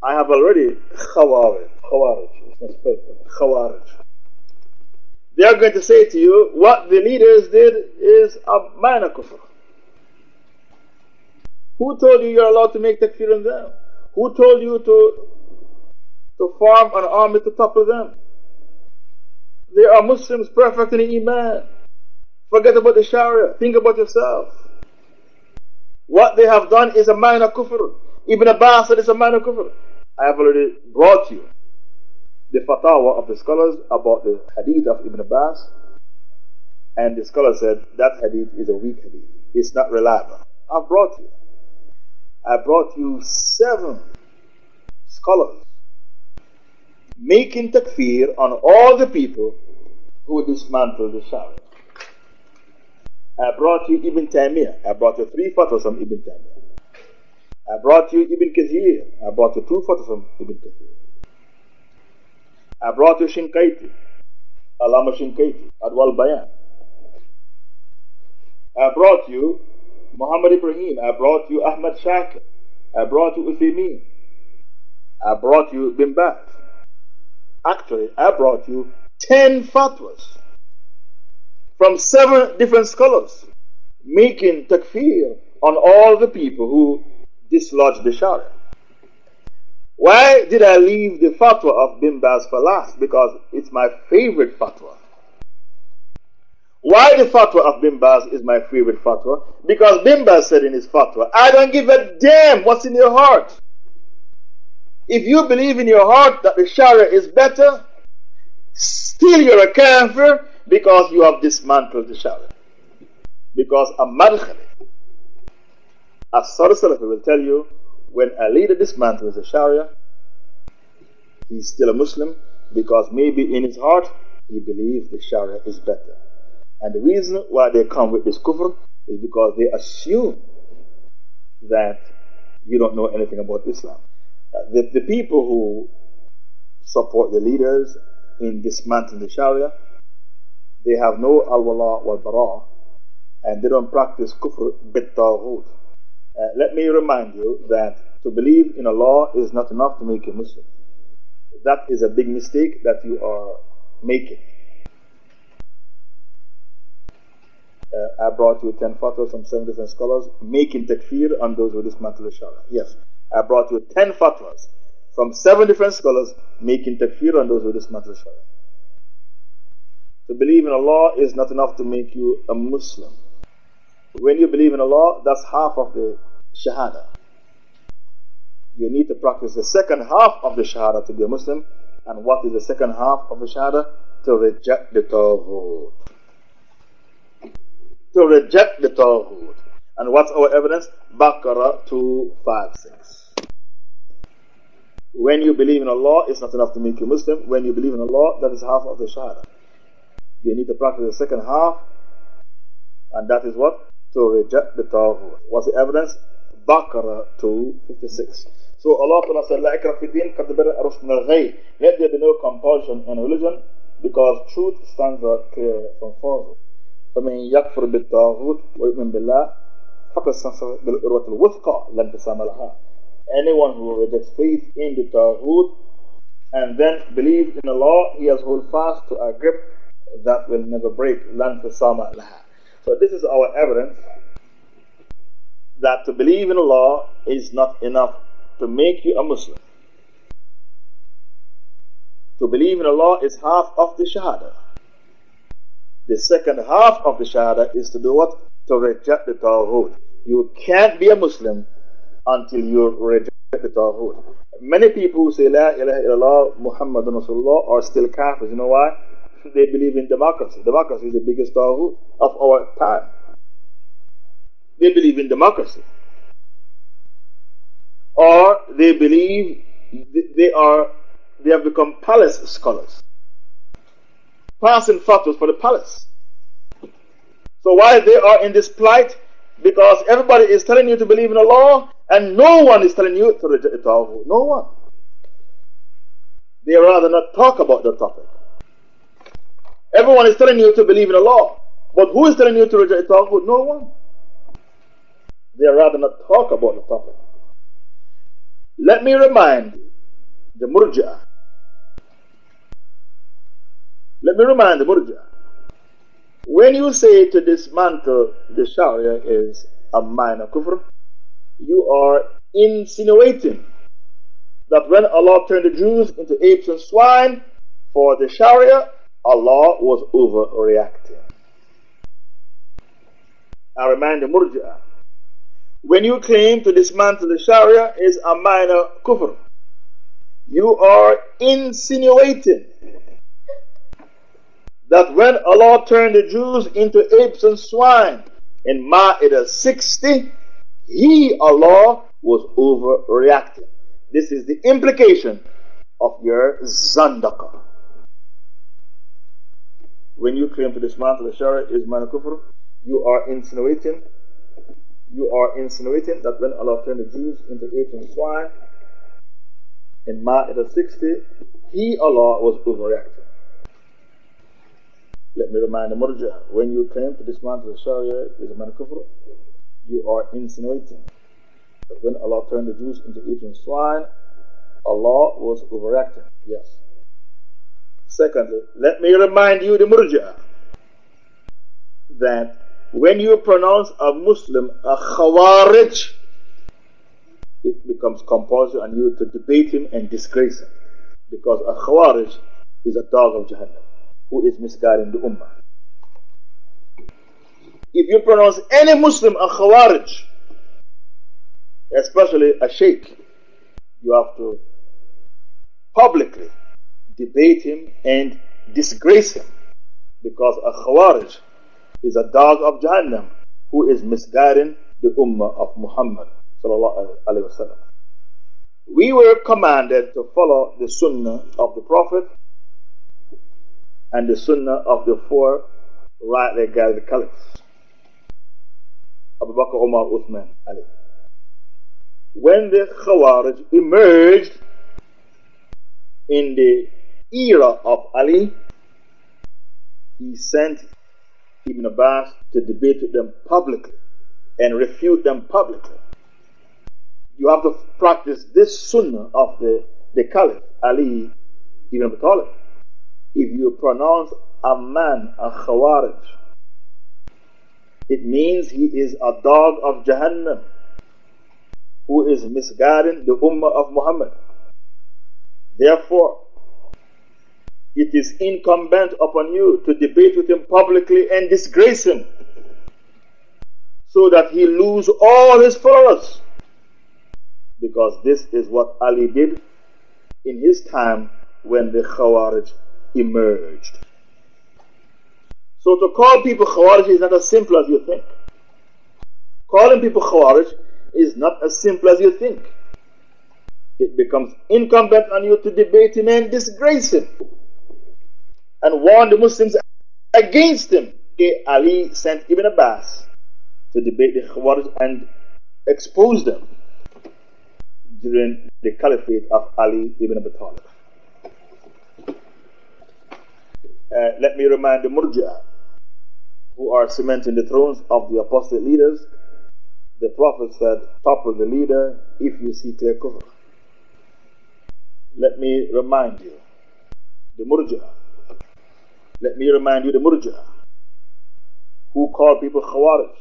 I have already Khawarij. Khawarij. It's not spelled Khawarij. They are going to say to you, what the leaders did is a minor kufr. Who told you you're allowed to make takfir on them? Who told you to, to form an army to topple them? They are Muslims perfect in the Iman. Forget about the Sharia. Think about yourself. What they have done is a minor kufr. Ibn Abbas said it's a minor kufr. I have already brought you the fatwa of the scholars about the hadith of Ibn Abbas. And the scholar said that hadith is a weak hadith. It's not reliable. I've brought you. I brought you seven scholars making takfir on all the people who dismantled the Sharia. I brought you Ibn Taymiyyah. I brought you three photos from Ibn Taymiyyah. I brought you Ibn Kathir. I brought you two photos from Ibn Kathir. I brought you Shinkaiti, Alama Shinkaiti, Adwal Bayan. I brought you Muhammad Ibrahim. I brought you Ahmad Shakir. I brought you Uthaymeen. I brought you Bin Baz. Actually, I brought you 10 fatwas from seven different scholars making takfir on all the people who dislodged the Sharia. Why did I leave the fatwa of Bin Baz for last? Because it's my favorite fatwa. Why the fatwa of Bin Baz is my favorite fatwa? Because Bin Baz said in his fatwa, I don't give a damn what's in your heart. If you believe in your heart that the Sharia is better, still you're a kafir because you have dismantled the Sharia. Because a madkhali, as Salafi will tell you, when a leader dismantles the Sharia, he's still a Muslim because maybe in his heart he believes the Sharia is better. And the reason why they come with this kufr is because they assume that you don't know anything about Islam. Uh, the, the people who support the leaders in dismantling the Sharia, they have no al-wala wal-bara, and they don't practice kufr bit uh, let me remind you that to believe in Allah is not enough to make you Muslim. That is a big mistake that you are making. uh, Uh, I brought you 10 fatwas from 7 different scholars making takfir on those who dismantle the Sharia. Yes, I brought you 10 fatwas from 7 different scholars making takfir on those who dismantle Sharia. To believe in Allah is not enough to make you a Muslim. When you believe in Allah, that's half of the Shahada. You need to practice the second half of the Shahada to be a Muslim. And what is the second half of the Shahada? To reject the Taghut to reject the Taghut. And what's our evidence? Baqarah 256. When you believe in Allah, it's not enough to make you Muslim. When you believe in Allah, that is half of the Shahada. You need to practice the second half, and that is what? To reject the Taghut. What's the evidence? Baqarah 256. So Allah said, Let there be no compulsion in religion because truth stands out clear from falsehood. فمن يكفر بالطاغوت ويؤمن بالله فقد استنصر بالعروة الوثقى لا انقسام لها Anyone who rejects faith in the Taghut and then believes in Allah, he has hold fast to a grip that will never break. Lanfisama laha. So this is our evidence that to believe in Allah is not enough to make you a Muslim. To believe in Allah is half of the Shahada. The second half of the Shahada is to do what? To reject the Taghut. You can't be a Muslim until you reject the Taghut. Many people who say La ilaha illallah Muhammadun Rasulullah are still Kafirs. You know why? They believe in democracy. Democracy is the biggest Taghut of our time. They believe in democracy. Or they believe they are they have become palace scholars passing fatwas for the palace. So why they are in this plight? Because everybody is telling you to believe in Allah and no one is telling you to reject Taghut. No one. They rather not talk about the topic. Everyone is telling you to believe in Allah. But who is telling you to reject Taghut? No one. They rather not talk about the topic. Let me remind the Murja'ah let me remind the Murja. When you say to dismantle the Sharia is a minor kufr, you are insinuating that when Allah turned the Jews into apes and swine for the Sharia, Allah was overreacting. I remind the Murja. When you claim to dismantle the Sharia is a minor kufr, you are insinuating that when Allah turned the Jews into apes and swine in Ma'idah 60, He, Allah, was overreacting. This is the implication of your Zandaka. When you claim to dismantle the Sharia is Manakufr, you are insinuating you are insinuating that when Allah turned the Jews into apes and swine in Ma'idah 60, He, Allah, was overreacting. Let me remind the Murja, when you claim to dismantle the Sharia is a man kufr, you are insinuating that when Allah turned the Jews into eating swine, Allah was overacting. Yes. Secondly, let me remind you, the Murja, that when you pronounce a Muslim a Khawarij, it becomes compulsory on you to debate him and disgrace him. Because a Khawarij is a dog of Jahannam who is misguiding the Ummah. If you pronounce any Muslim a Khawarij, especially a Sheikh, you have to publicly debate him and disgrace him because a Khawarij is a dog of Jahannam who is misguiding the Ummah of Muhammad. We were commanded to follow the Sunnah of the Prophet and the Sunnah of the four rightly guided caliphs Abu Bakr, Umar, Uthman, Ali. When the Khawarij emerged in the era of Ali, he sent Ibn Abbas to debate with them publicly and refute them publicly. You have to practice this sunnah of the, the Caliph, Ali ibn Abi Talib. If you pronounce a man a Khawarij, it means he is a dog of Jahannam who is misguiding the Ummah of Muhammad. Therefore, it is incumbent upon you to debate with him publicly and disgrace him so that he lose all his followers. Because this is what Ali did in his time when the Khawarij emerged. So to call people Khawarij is not as simple as you think. Calling people Khawarij is not as simple as you think. It becomes incumbent on you to debate him and disgrace him and warn the Muslims against him. Ali sent Ibn Abbas to debate the Khawarij and expose them during the caliphate of Ali ibn Abi Talib. Uh, let me remind the Murja who are cementing the thrones of the apostate leaders. The Prophet said, Topple the leader if you see clear kufr. Let me remind you, the Murja let me remind you the Murja, who called people Khawarij.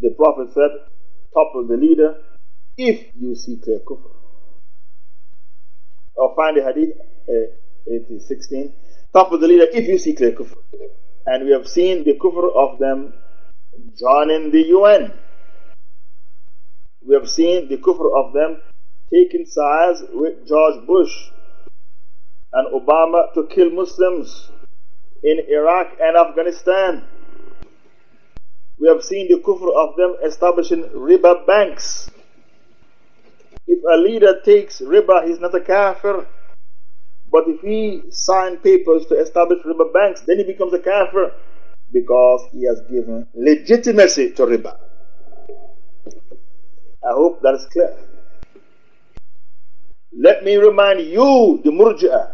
The Prophet said, topple the leader if you see clear kufr. Or find the hadith, uh, 16. Topple the leader if you see clear kufr. And we have seen the kufr of them joining the UN. We have seen the kufr of them taking sides with George Bush and Obama to kill Muslims in Iraq and Afghanistan. We have seen the kufr of them establishing riba banks. If a leader takes riba, he's not a kafir. But if he signed papers to establish riba banks, then he becomes a kafir because he has given legitimacy to riba. I hope that is clear. Let me remind you, the murji'ah,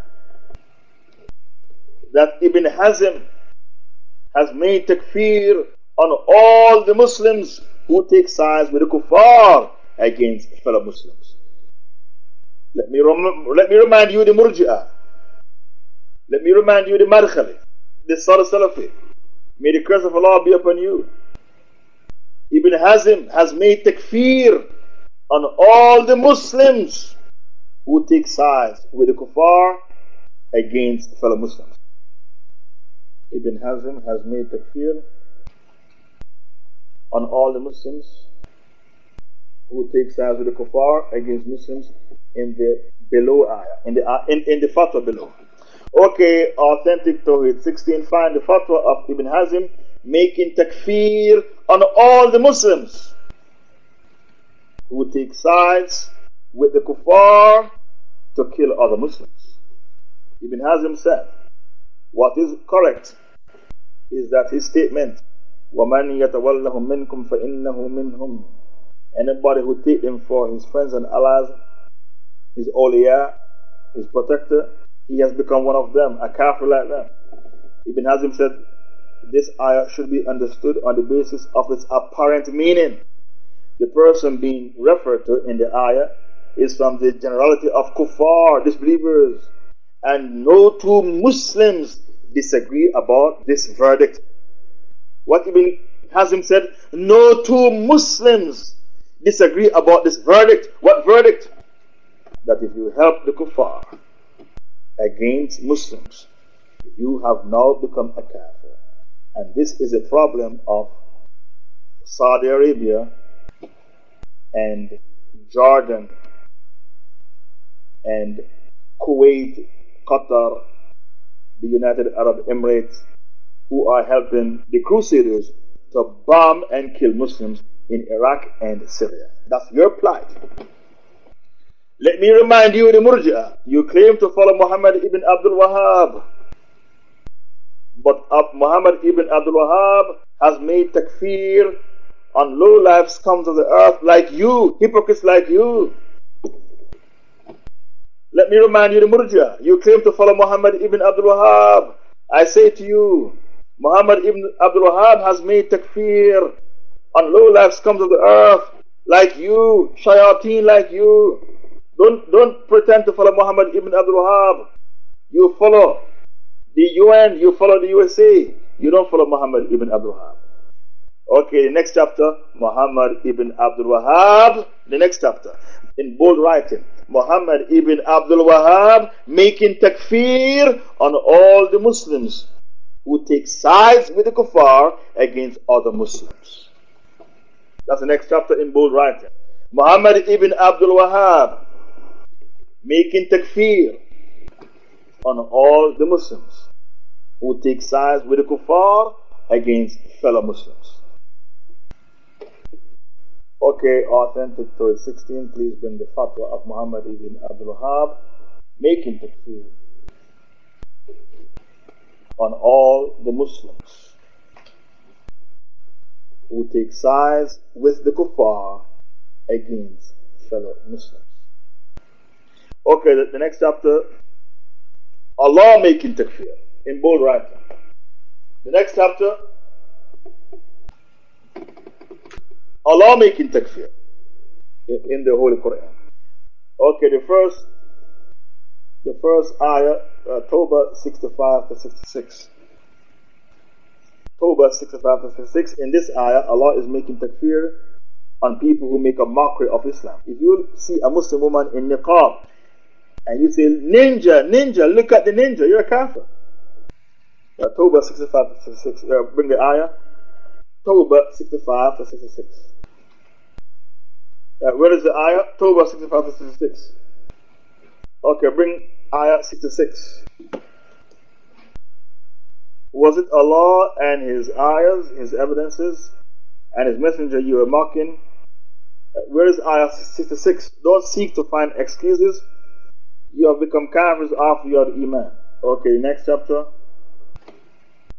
that Ibn Hazm has made takfir on all the Muslims who take sides with the kuffar against fellow Muslims. Let me, let me remind you the Murji'ah. Let me remind you the Madkhali, the Sada Salafi. May the curse of Allah be upon you. Ibn Hazm has made takfir on all the Muslims who take sides with the kuffar against fellow Muslims. Ibn Hazm has made takfir on all the Muslims who take sides with the kuffar against Muslims in the below ayah, in the, uh, in, in the fatwa below. Okay, authentic Tawhid 16. Find the fatwa of Ibn Hazm making takfir on all the Muslims who take sides with the kuffar to kill other Muslims. Ibn Hazm said, what is correct is that his statement, وَمَنْ يَتَوَلَّهُمْ مِنْكُمْ فَإِنَّهُ مِنْهُمْ Anybody who take them for his friends and allies, his awliya, his protector, he has become one of them, a kafir like them. Ibn Hazm said, this ayah should be understood on the basis of its apparent meaning. The person being referred to in the ayah is from the generality of kuffar, disbelievers, and no two Muslims disagree about this verdict. What Ibn Hazm said, no two Muslims disagree about this verdict. What verdict? That if you help the kuffar against Muslims, you have now become a kafir. And this is a problem of Saudi Arabia and Jordan and Kuwait, Qatar, the United Arab Emirates, who are helping the Crusaders to bomb and kill Muslims in Iraq and Syria. That's your plight. Let me remind you, the Murji'ah, you claim to follow Muhammad ibn Abdul Wahhab. But Muhammad ibn Abdul Wahhab has made takfir on low life scums of the earth like you, hypocrites like you. Let me remind you, the Murja, you claim to follow Muhammad ibn Abdul Wahhab. I say to you, Muhammad ibn Abdul Wahhab has made takfir on low life scums of the earth like you, shayateen like you. Don't, don't pretend to follow Muhammad ibn Abdul Wahhab. You follow the UN, you follow the USA. You don't follow Muhammad ibn Abdul Wahhab. Okay, the next chapter, Muhammad ibn Abdul Wahhab. The next chapter, in bold writing, Muhammad ibn Abdul Wahhab making takfir on all the Muslims who take sides with the kuffar against other Muslims. That's the next chapter in bold writing. Muhammad ibn Abdul Wahhab making takfir on all the Muslims who take sides with the kuffar against fellow Muslims. Okay, authentic Torah 16, please bring the fatwa of Muhammad ibn Abdul Wahab, making takfir on all the Muslims who take sides with the kuffar against fellow Muslims. Okay, the, the next chapter, Allah making takfir in bold writing. The next chapter, Allah making takfir in the Holy Quran. Okay, the first, the first ayah, uh, Tawbah 65 to 66. Tawbah 65 to 66. In this ayah, Allah is making takfir on people who make a mockery of Islam. If you see a Muslim woman in niqab and you say, Ninja, ninja, look at the ninja, you're a kafir. Uh, Tawbah 65 to 66. Uh, bring the ayah. Tawbah 65 to 66. Uh, where is the ayah? Tawbah 65 to 66. Okay, bring ayah 66. Was it Allah and His ayahs, His evidences, and His messenger you were mocking? Uh, where is ayah 66? Don't seek to find excuses. You have become kafirs after your iman. Okay, next chapter.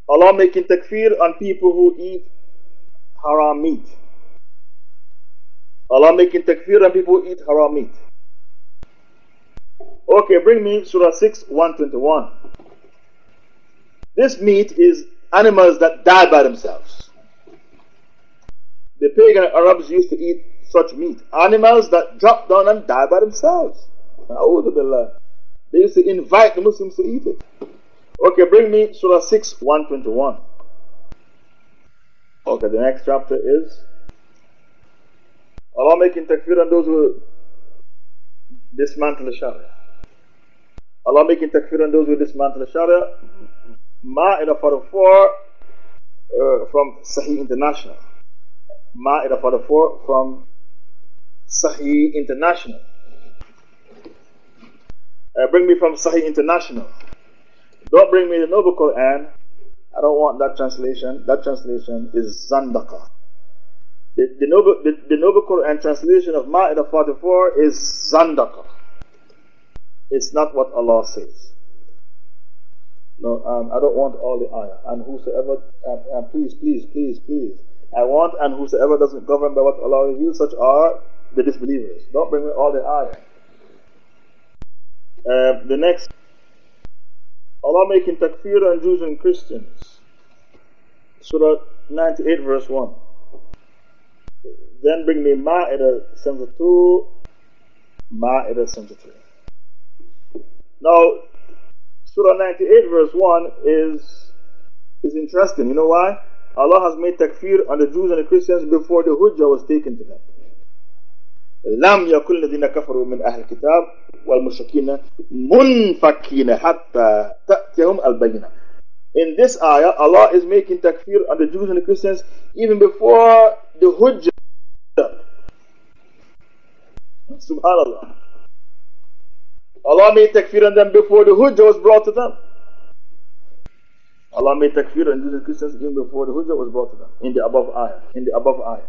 Allah making takfir on people who eat haram meat. Allah making takfir on people eat haram meat. Okay, bring me Surah 6, 121. This meat is animals that die by themselves. The pagan Arabs used to eat such meat. Animals that drop down and die by themselves. They used to invite the Muslims to eat it. Okay, bring me Surah 6, 121. Okay, the next chapter is Allah making takfir on those who dismantle the Sharia. Allah making takfir on those who dismantle the Sharia. Ma'idah 44 uh, from Sahih International. Ma'idah 44 from Sahih International. Uh, bring me from Sahih International. Don't bring me the Noble Quran. I don't want that translation. That translation is Zandaka. The, the, Noble, the, the Noble Quran translation of Ma'idah 44 is Zandaka. It's not what Allah says. No, um, I don't want all the ayah. And whosoever, um, um, please, please, please, please. I want and whosoever doesn't govern by what Allah reveals, such are the disbelievers. Don't bring me all the ayah. Uh, the next, Allah making takfir on Jews and Christians. Surah 98, verse 1. Then bring me Ma'idah 72, Ma'idah 73. Now, Surah 98 verse 1 is, is interesting. You know why? Allah has made takfir on the Jews and the Christians before the Hujjah was taken to them. لم يكن الذين كفروا من أهل الكتاب والمشركين منفكين حتى تأتيهم البينة. In this ayah, Allah is making takfir on the Jews and the Christians even before the Hujjah. Subhanallah. Allah made takfir on them before the Hujjah was brought to them. Allah made takfir on Jews and Christians even before the Hujjah was brought to them. In the above ayah. In the above ayah.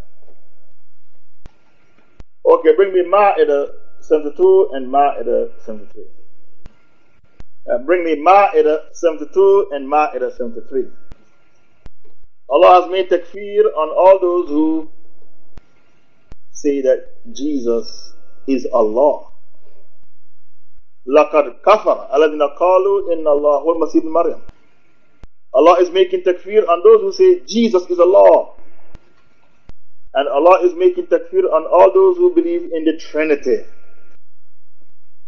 Okay, bring me Ma'idah 72 and Ma'idah 73. Uh, bring me Ma'idah 72 and Ma'idah 73. Allah has made takfir on all those who say that Jesus is Allah. لقد كفر الذين قالوا إن الله هو المسيح مريم Allah is making takfir on those who say Jesus is Allah. And Allah is making takfir on all those who believe in the Trinity.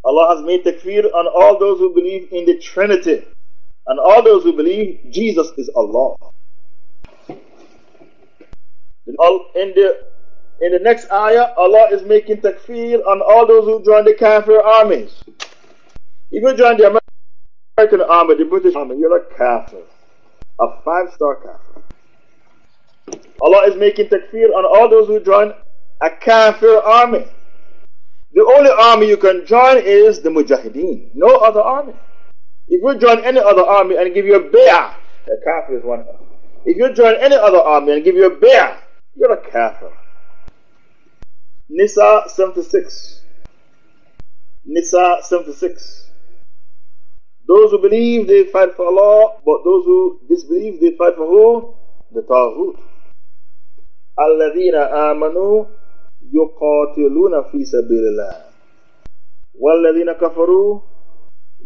Allah has made takfir on all those who believe in the Trinity. And all those who believe Jesus is Allah. In the, in the next ayah, Allah is making takfir on all those who join the Kafir armies. If you join the American army, the British army, you're a Kafir. A five star Kafir. Allah is making takfir on all those who join a Kafir army. The only army you can join is the Mujahideen. No other army. If you join any other army and give you a bear, a kafir is one. Of them. If you join any other army and give you a bear, you're a kafir. Nisa 76. Nisa 76. Those who believe they fight for Allah, but those who disbelieve they fight for who? The Taghut. الذين آمنوا يقاتلون في سبيل الله. والذين كفروا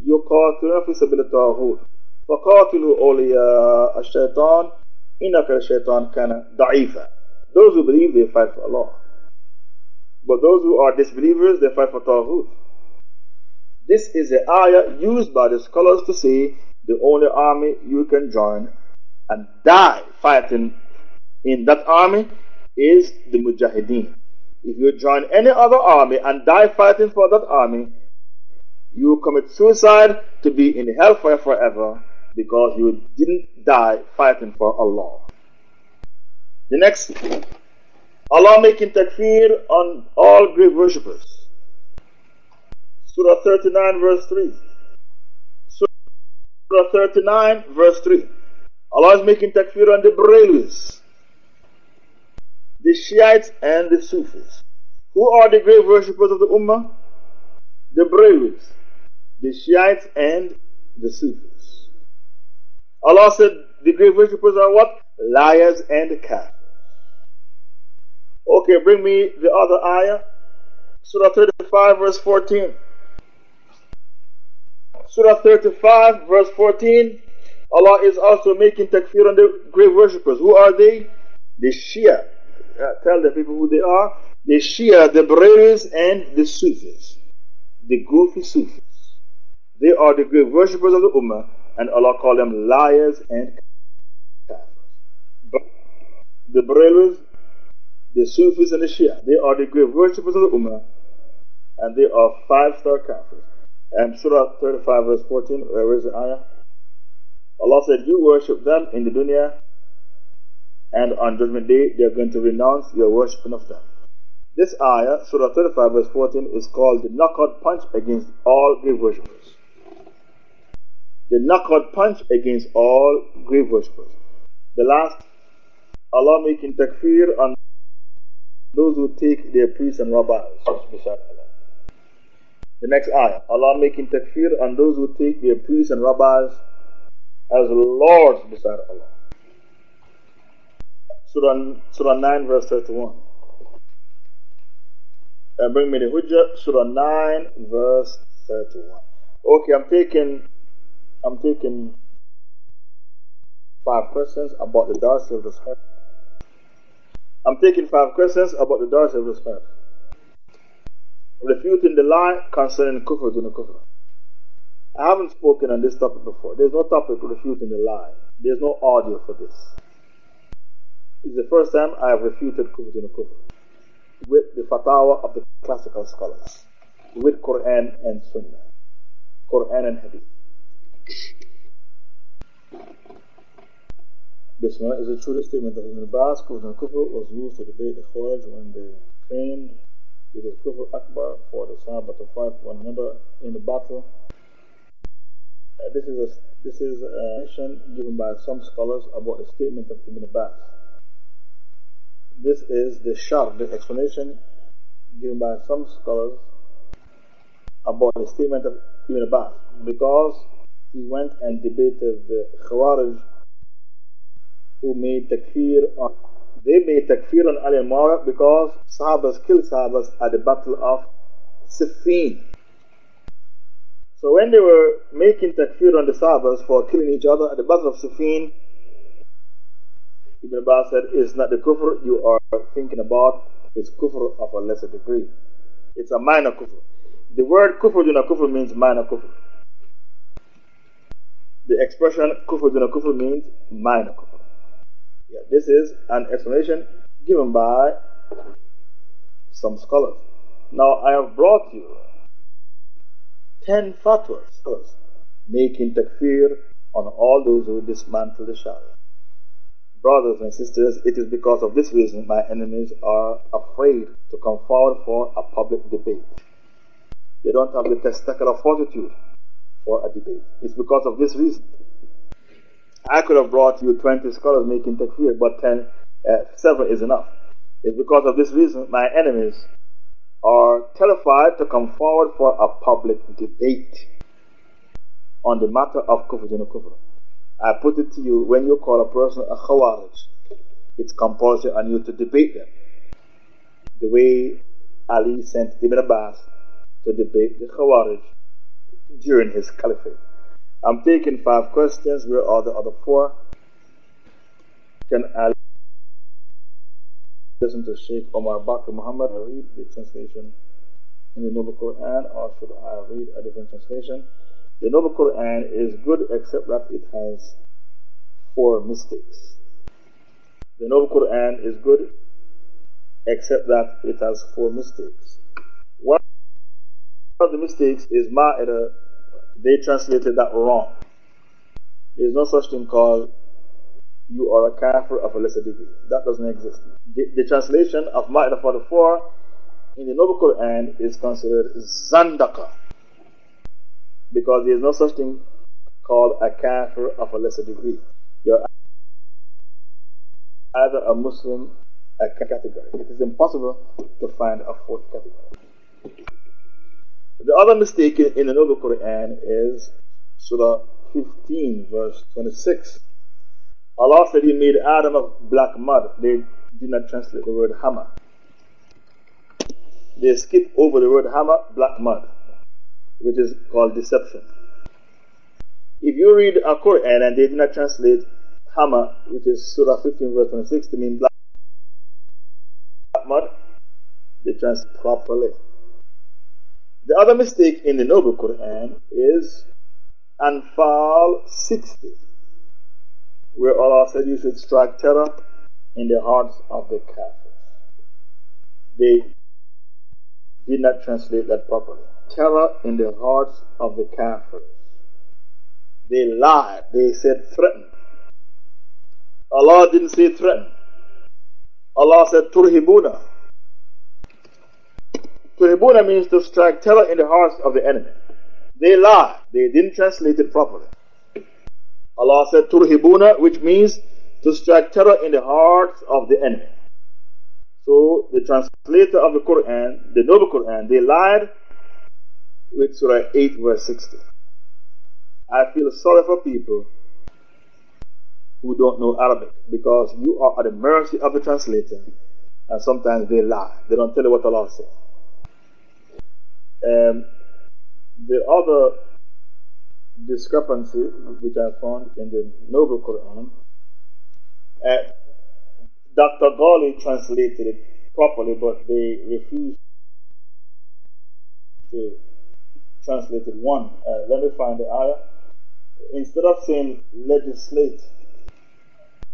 يقاتلون في سبيل الطاغوت. فقاتلوا أولياء الشيطان. إنك الشيطان كان ضعيفا. Those who believe they fight for Allah. But those who are disbelievers they fight for Taghut This is the ayah used by the scholars to say the only army you can join and die fighting in that army is the Mujahideen. If you join any other army and die fighting for that army, you commit suicide to be in hellfire forever because you didn't die fighting for Allah. The next, Allah making takfir on all grave worshippers. Surah 39, verse 3. Surah 39, verse 3. Allah is making takfir on the Barelwis the Shiites and the Sufis. Who are the grave worshippers of the Ummah? The Barelwis, the Shiites and the Sufis. Allah said the grave worshippers are what? Liars and kafirs. Okay, bring me the other ayah. Surah 35, verse 14. Surah 35, verse 14. Allah is also making takfir on the grave worshippers. Who are they? The Shia uh, tell the people who they are. The Shia, the Barelwis, and the Sufis. The goofy Sufis. They are the great worshippers of the Ummah, and Allah called them liars and kafirs. But The Barelwis, the Sufis, and the Shia, they are the great worshippers of the Ummah, and they are five star kafirs. And Surah 35, verse 14, where is the ayah? Allah said, You worship them in the dunya and on Judgment Day they are going to renounce your worshipping of them. This ayah, Surah 35, verse 14, is called the knockout punch against all grave worshippers. The knockout punch against all grave worshippers. The last, Allah making takfir on those who take their priests and rabbis. The next ayah, Allah making takfir on those who take their priests and rabbis as lords beside Allah. Surah, Surah 9, verse 31. And bring me the Hujjah, Surah 9, verse 31. Okay, I'm taking, I'm taking five questions about the Darcy of heart. I'm taking five questions about the Darcy of heart. Refuting the lie concerning Kufr to the Kufr. I haven't spoken on this topic before. There's no topic refuting the lie. There's no audio for this. It's the first time I have refuted kufr to kufr with the fatwa of the classical scholars, with Quran and Sunnah, Quran and Hadith. Bismillah is a true statement that in the Bas, kufr kufr was used to debate the Khawarij when they claimed it was kufr akbar for the Sahaba to fight one another in the battle uh, this is a this is a mission given by some scholars about the statement of Ibn Abbas. This is the shar, the explanation given by some scholars about the statement of Ibn Abbas because he went and debated the Khawarij who made takfir on they made takfir on Ali Muawiyah because Sahabas killed Sahabas at the battle of Siffin. So when they were making takfir on the Sahabas for killing each other at the Battle of Siffin, Ibn Abbas said, it's not the kufr you are thinking about, it's kufr of a lesser degree. It's a minor kufr. The word kufr duna kufr means minor kufr. The expression kufr duna kufr means minor kufr. Yeah, this is an explanation given by some scholars. Now I have brought you 10 fatwas making takfir on all those who dismantle the Sharia. Brothers and sisters, it is because of this reason my enemies are afraid to come forward for a public debate. They don't have the testicular fortitude for a debate. It's because of this reason. I could have brought you 20 scholars making takfir, but 10, uh, 7 is enough. It's because of this reason my enemies are terrified to come forward for a public debate on the matter of kufr and kufr. I put it to you when you call a person a khawarij, it's compulsory on you to debate them. The way Ali sent Ibn Abbas to debate the khawarij during his caliphate. I'm taking five questions. Where are the other four? Can Ali listen to Sheikh Omar Bakr Muhammad read the translation in the Noble Quran or should I read a different translation? The Noble Quran is good except that it has four mistakes. The Noble Quran is good except that it has four mistakes. One of the mistakes is Ma'idah, they translated that wrong. There is no such thing called you are a kafir of a lesser degree. That doesn't exist. The, the translation of Ma'idah 44 in the Noble Quran is considered Zandaka because there is no such thing called a kafir of a lesser degree. You're either a Muslim, a category. It is impossible to find a fourth category. The other mistake in the Noble Quran is Surah 15, verse 26. Allah said He made Adam of black mud. They did not translate the word hammer. They skip over the word hammer, black mud, which is called deception. If you read a Quran and they did not translate hammer, which is Surah 15, verse 26, to mean black mud, they translate properly. The other mistake in the Noble Quran is Anfal 60 where Allah said you should strike terror in the hearts of the Kafirs. They did not translate that properly. Terror in the hearts of the Kafirs. They lied. They said threaten. Allah didn't say threaten. Allah said turhibuna. Turhibuna means to strike terror in the hearts of the enemy. They lied. They didn't translate it properly. Allah said turhibuna, which means to strike terror in the hearts of the enemy. So the translator of the Quran, the Noble Quran, they lied with Surah 8 verse 60. I feel sorry for people who don't know Arabic because you are at the mercy of the translator and sometimes they lie. They don't tell you what Allah says. Um, the other discrepancy which I found in the Noble Quran. Uh, Dr. Ghali translated it properly, but they refused to translated one. Uh, let me find the ayah. Instead of saying legislate,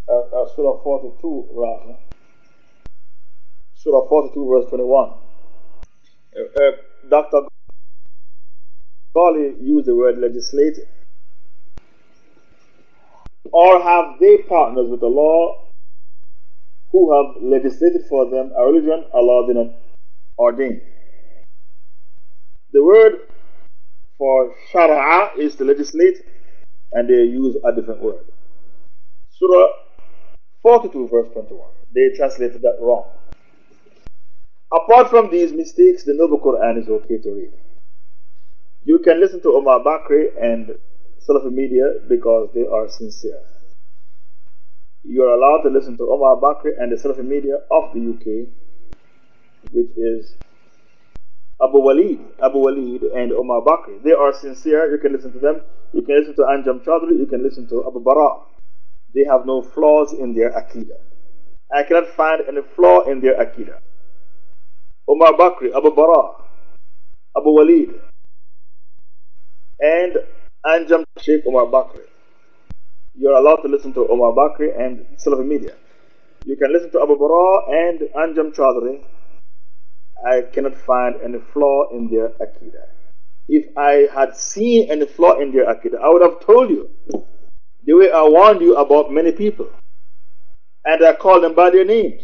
uh, uh, Surah 42 rather, Surah 42 verse 21. Uh, uh Dr. Ghali used the word legislate. Or have they partners with the law who have legislated for them a religion Allah did not ordain? The word for shara'a is to legislate, and they use a different word. Surah 42, verse 21. They translated that wrong. Apart from these mistakes, the Noble Quran is okay to read. You can listen to Omar Bakri and Salafi Media because they are sincere. You are allowed to listen to Omar Bakri and the Salafi Media of the UK, which is Abu Walid, Abu Walid and Omar Bakri. They are sincere. You can listen to them. You can listen to Anjem Choudary. You can listen to Abu Bara. They have no flaws in their Aqidah. I cannot find any flaw in their Aqidah. Omar Bakri, Abu Bara, Abu Walid, and Anjem Sheikh Omar Bakri. You're allowed to listen to Omar Bakri and Salafi Media. You can listen to Abu Bara and Anjem Choudary I cannot find any flaw in their Aqidah. If I had seen any flaw in their Aqidah, I would have told you. The way I warned you about many people. And I called them by their names.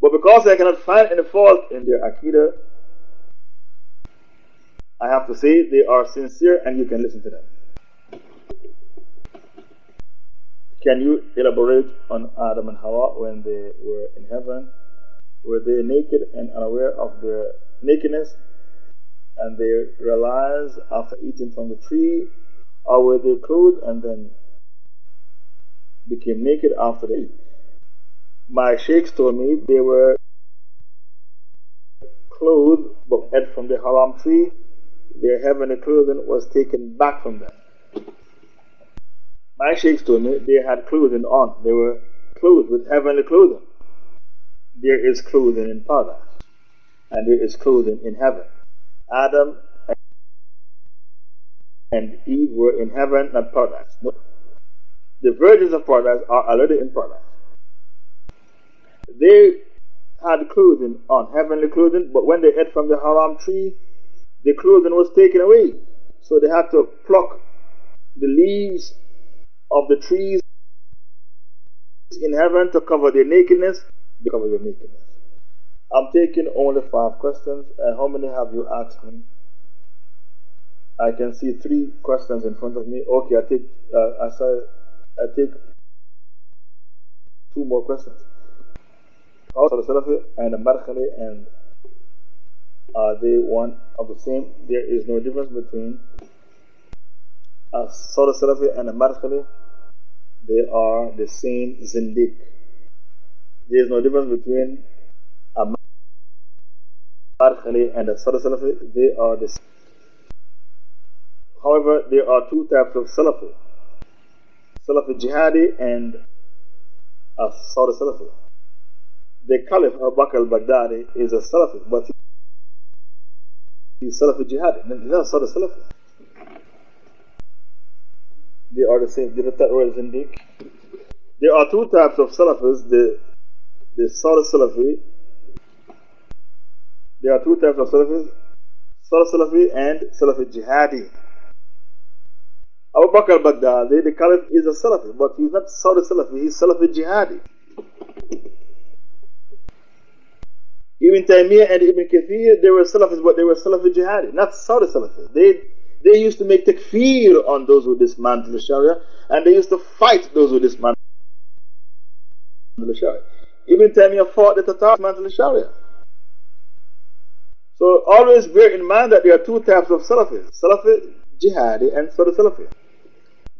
But because I cannot find any fault in their Aqidah, I have to say they are sincere and you can listen to them. Can you elaborate on Adam and Hawa when they were in heaven? Were they naked and unaware of their nakedness and they realized after eating from the tree? Or were they clothed and then became naked after they ate? My sheikhs told me they were clothed but ate from the haram tree. Their heavenly clothing was taken back from them. My sheikhs told me they had clothing on. They were clothed with heavenly clothing there is clothing in paradise, and there is clothing in heaven. Adam and Eve were in heaven, not paradise. No. The virgins of paradise are already in paradise. They had clothing on, heavenly clothing, but when they ate from the haram tree, the clothing was taken away. So they had to pluck the leaves of the trees in heaven to cover their nakedness because of your nakedness. I'm taking only five questions. and how many have you asked me? I can see three questions in front of me. Okay, I take uh, I, say, I take two more questions. Also, the Salafi and the Madkhali, and are they one of the same? There is no difference between a Salafi and a Madkhali. They are the same Zindiq. There is no difference between a Madkhali and a Sada Salafi. They are the same. However, there are two types of Salafi. Salafi Jihadi and a Sada Salafi. The Caliph Abu Bakr al-Baghdadi is a Salafi, but he's Salafi Jihadi. He's not Sada Salafi. They are the same. Did that word Zindiq? There are two types of Salafis. The the Sada Salafi. There are two types of Salafis Sada Salafi and Salafi Jihadi. Abu Bakr Baghdadi, the Caliph, is a Salafi, but he's not Sada Salafi, he's Salafi Jihadi. Ibn Taymiyyah and Ibn Kathir, they were Salafis, but they were Salafi Jihadi, not Saudi Salafis. They, they used to make takfir on those who dismantle the Sharia, and they used to fight those who dismantle the Sharia. Ibn Taymiyyah fought the Tatars dismantling Sharia. So always bear in mind that there are two types of Salafis Salafi Jihadi and Sada Salafi.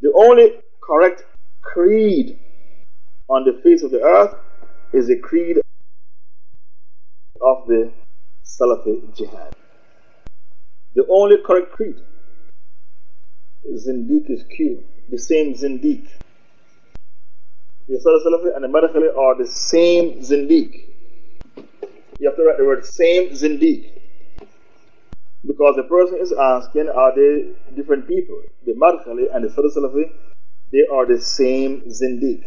The only correct creed on the face of the earth is the creed of the Salafi Jihad. The only correct creed. Is Zindiq is Q, the same Zindiq. The Salafi and the Madkhali are the same Zindiq. You have to write the word same Zindiq. Because the person is asking, are they different people? The Madkhali and the Salafi, they are the same Zindiq.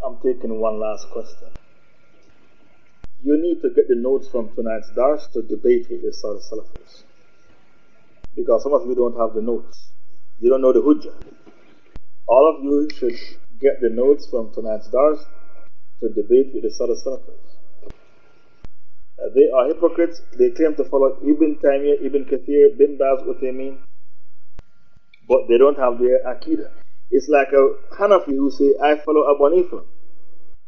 I'm taking one last question. You need to get the notes from tonight's Dars to debate with the Salafis. Because some of you don't have the notes. You don't know the Hujjah. All of you should get the notes from tonight's Dars to debate with the Salafis. Uh, they are hypocrites. They claim to follow Ibn Taymiyyah, Ibn Kathir, Bin Baz, Uthaymeen, but they don't have their Aqidah. It's like a Hanafi who say, I follow Abu Hanifa.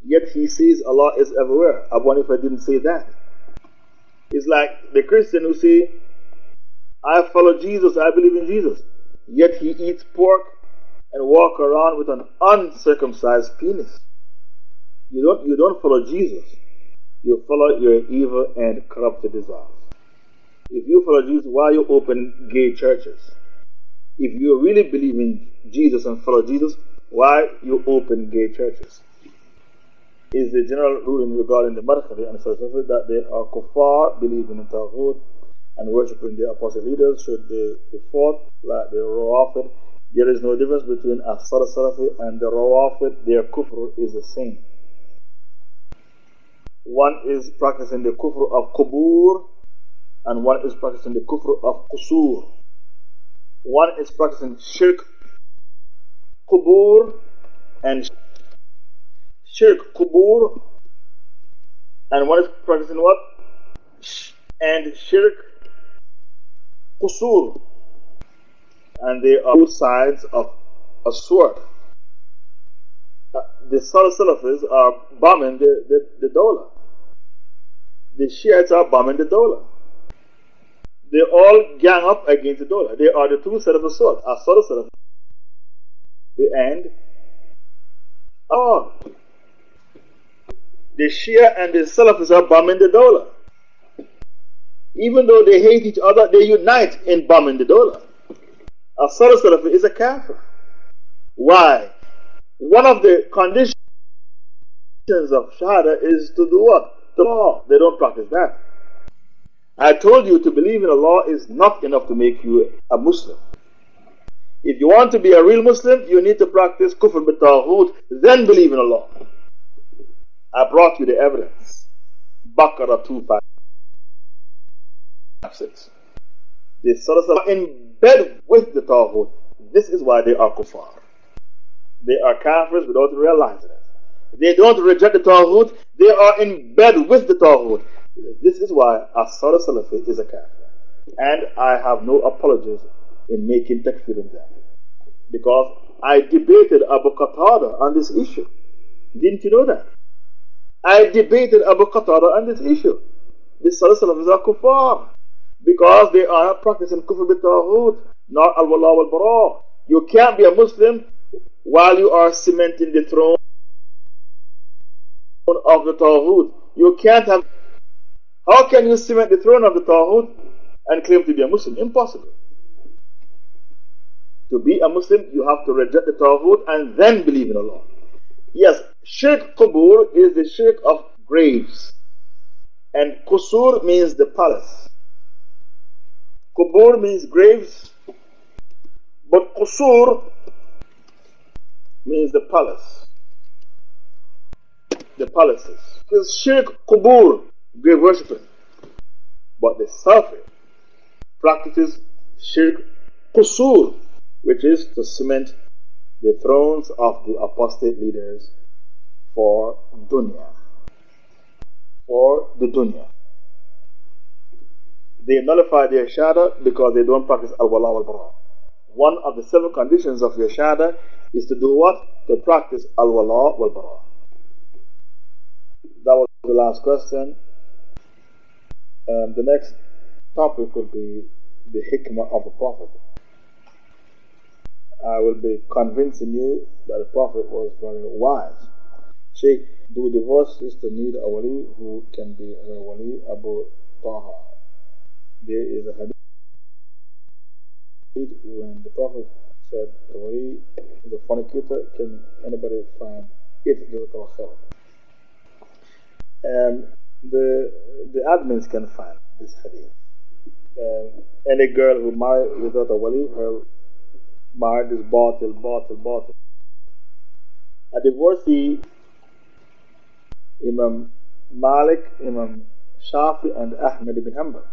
Yet he says Allah is everywhere. Abu Hanifa didn't say that. It's like the Christian who say, I follow Jesus, I believe in Jesus. Yet he eats pork and walk around with an uncircumcised penis. You don't, you don't follow Jesus you follow your evil and corrupted desires. If you follow Jesus, why you open gay churches? If you really believe in Jesus and follow Jesus, why you open gay churches? Is the general ruling regarding the Madkhali and Salafi that they are kuffar, believing in Tawhid and worshipping their apostle leaders should they be fought like the Rawafid. There is no difference between a Salafi and the Rawafid, their kufr is the same. One is practicing the kufr of kubur, and one is practicing the kufr of qusur. One is practicing shirk kubur and shirk kubur, and one is practicing what? And shirk qusur. And they are two sides of a sword. Uh, the Salafis are bombing the, the, the Dawla. The Shiites are bombing the Dawla. They all gang up against the Dawla. They are the two sides of the sword. A sword Salaf. The end. Oh. The Shia and the Salafis are bombing the Dawla. Even though they hate each other, they unite in bombing the Dawla. A Salafi is a kafir. Why? One of the conditions of Shahada is to do what? The law. They don't practice that. I told you to believe in Allah is not enough to make you a Muslim. If you want to be a real Muslim, you need to practice kufr bit-taghut, then believe in Allah. I brought you the evidence. Baqarah 256. The Salaf in bed with the Taghut. This is why they are kuffar. They are kafirs without realizing it. They don't reject the Taghut, they are in bed with the Taghut. This is why Asar Salafi is a kafir. And I have no apologies in making takfir in that. Because I debated Abu Qatada on this issue. Didn't you know that? I debated Abu Qatada on this issue. This The Salafis a kuffar. Because they are practicing kufr bit not al-wala wal-bara. You can't be a Muslim while you are cementing the throne of the Taghut. You can't have. How can you cement the throne of the Taghut and claim to be a Muslim? Impossible. To be a Muslim, you have to reject the Taghut and then believe in Allah. Yes, Shirk Qubur is the shirk of graves. And Qusur means the palace. Qubur means graves. But Qusur means the palace. The palaces. It's shirk kubur, grave worshipping. But the Safi practices shirk kusur, which is to cement the thrones of the apostate leaders for dunya. For the dunya. They nullify their shada because they don't practice al-wala wal-bara. One of the seven conditions of your shada is to do what? To practice al wala wal bara. That was the last question. Um, the next topic will be the hikmah of the Prophet. I will be convincing you that the Prophet was very wise. Sheikh, do divorce sister need a wali who can be a wali Abu Taha? There is a hadith when the Prophet said, the the fornicator, can anybody find it? Um, the, the admins can find this hadith. Uh, any girl who married without a wali, her marriage is batil, batil, batil. A divorcee, Imam Malik, Imam Shafi, and Ahmed ibn Hanbal.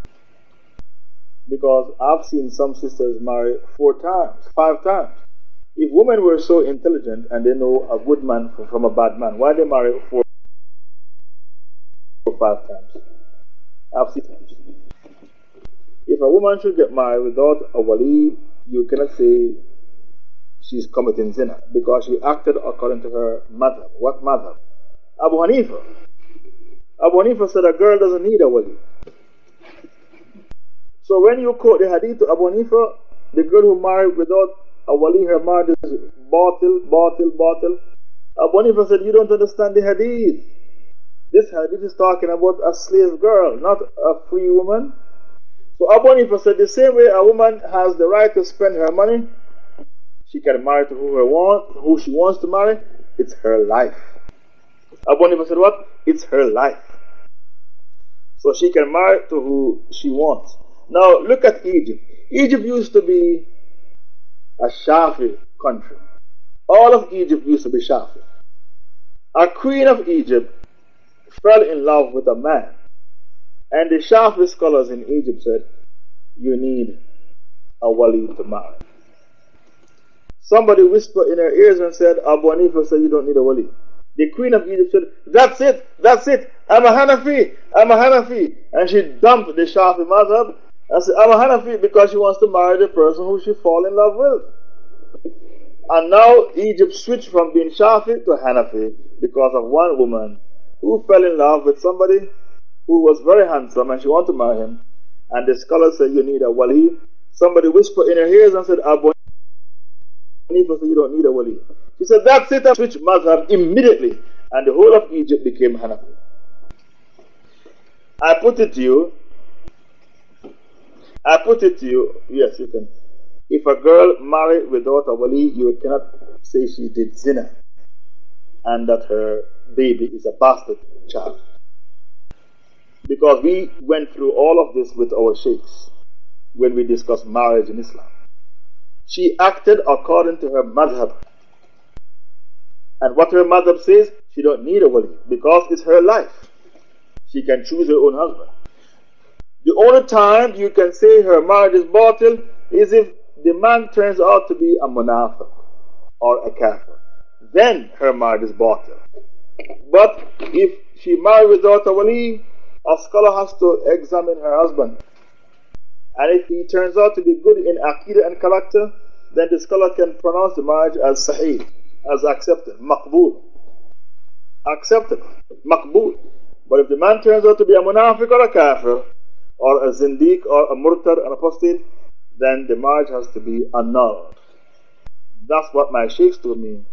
Because I've seen some sisters marry four times, five times. If women were so intelligent and they know a good man from a bad man, why they marry four or five times? I've seen times. If a woman should get married without a wali, you cannot say she's committing zina because she acted according to her mother. What mother? Abu Hanifa. Abu Hanifa said a girl doesn't need a wali. So when you quote the hadith to Abu Hanifa, the girl who married without a wali, her marriage is batil, batil, batil. Abu Hanifa said, you don't understand the hadith. This hadith is talking about a slave girl, not a free woman. So Abu Hanifa said, the same way a woman has the right to spend her money, she can marry to who, her want, who she wants to marry, it's her life. Abu Hanifa said what? It's her life. So she can marry to who she wants. Now look at Egypt. Egypt used to be a Shafi country. All of Egypt used to be Shafi. A queen of Egypt fell in love with a man. And the Shafi scholars in Egypt said, You need a wali to marry. Somebody whispered in her ears and said, Abu Hanifa said, You don't need a wali. The queen of Egypt said, That's it, that's it. I'm a Hanafi, I'm a Hanafi. And she dumped the Shafi madhab and said, I'm a Hanafi because she wants to marry the person who she fall in love with. And now Egypt switched from being Shafi to Hanafi because of one woman who fell in love with somebody who was very handsome and she wanted to marry him. And the scholar said, You need a wali. Somebody whispered in her ears and said, Abu Hanifa said, You don't need a wali. She said, That's it. I switched madhab immediately. And the whole of Egypt became Hanafi. I put it to you. I put it to you. Yes, you can. If a girl married without a wali, you cannot say she did zina and that her baby is a bastard child. Because we went through all of this with our sheikhs when we discussed marriage in Islam. She acted according to her madhab. And what her madhab says, she don't need a wali because it's her life. She can choose her own husband. The only time you can say her marriage is batil is if the man turns out to be a munafiq or a kafir. Then her marriage is batil. But if she married without a wali, a scholar has to examine her husband. And if he turns out to be good in aqidah and character, then the scholar can pronounce the marriage as sahih, as accepted, maqbool. Accepted, maqbool. But if the man turns out to be a munafiq or a kafir, or a zindiq or a murtad, an apostate, then the marriage has to be annulled. That's what my sheikhs told me.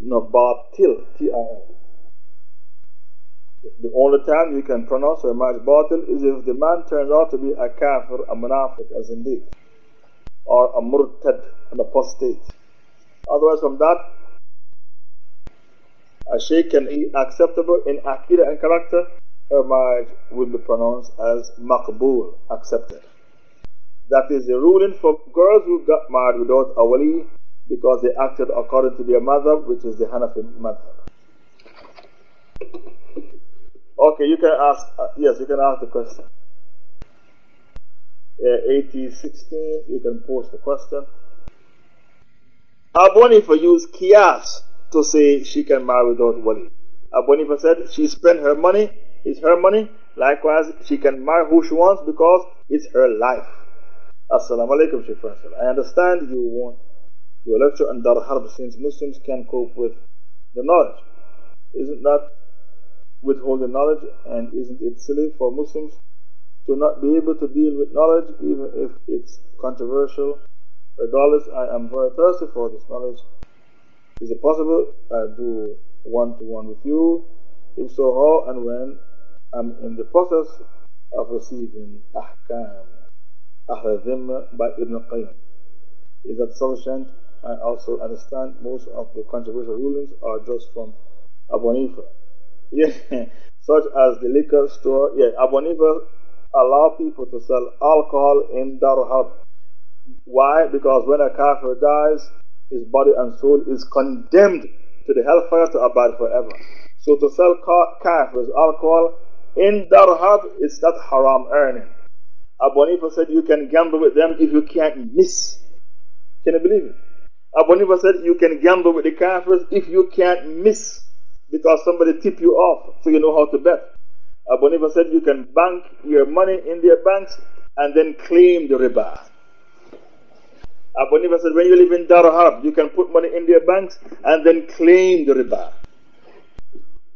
No, batil, T-I-L. The only time you can pronounce a marriage batil is if the man turns out to be a kafir, a munafiq, a zindiq, or a murtad, an apostate. Otherwise, from that, a sheikh can be acceptable in aqidah and character, her marriage will be pronounced as maqbool, accepted. That is the ruling for girls who got married without a wali because they acted according to their mother, which is the Hanafi madhab. Okay, you can ask, uh, yes, you can ask the question. Uh, 8016, you can post the question. Abu used kiyas to say she can marry without wali. Abu said she spent her money, it's her money. Likewise, she can marry who she wants because it's her life. Assalamu alaikum, Sheikh Faisal. I understand you want your lecture on Dar Harb since Muslims can cope with the knowledge. Isn't that withholding knowledge and isn't it silly for Muslims to not be able to deal with knowledge even if it's controversial? Regardless, I am very thirsty for this knowledge is it possible I do one to one with you? If so, how and when? I'm in the process of receiving Ahkam, Ahl by Ibn Qayyim. Is that sufficient? I also understand most of the controversial rulings are just from Abu. Yeah, such as the liquor store. Yeah, Abu allow people to sell alcohol in Dar Harb. Why? Because when a kafir dies, his body and soul is condemned to the hellfire to abide forever. So to sell kafirs alcohol in Dar Harb is not haram earning. Abu Hanifa said you can gamble with them if you can't miss. Can you believe it? Abu Hanifa said you can gamble with the kafirs if you can't miss because somebody tip you off so you know how to bet. Abu Hanifa said you can bank your money in their banks and then claim the riba. Abu Hanifa said when you live in Dar Harb, you can put money in their banks and then claim the riba.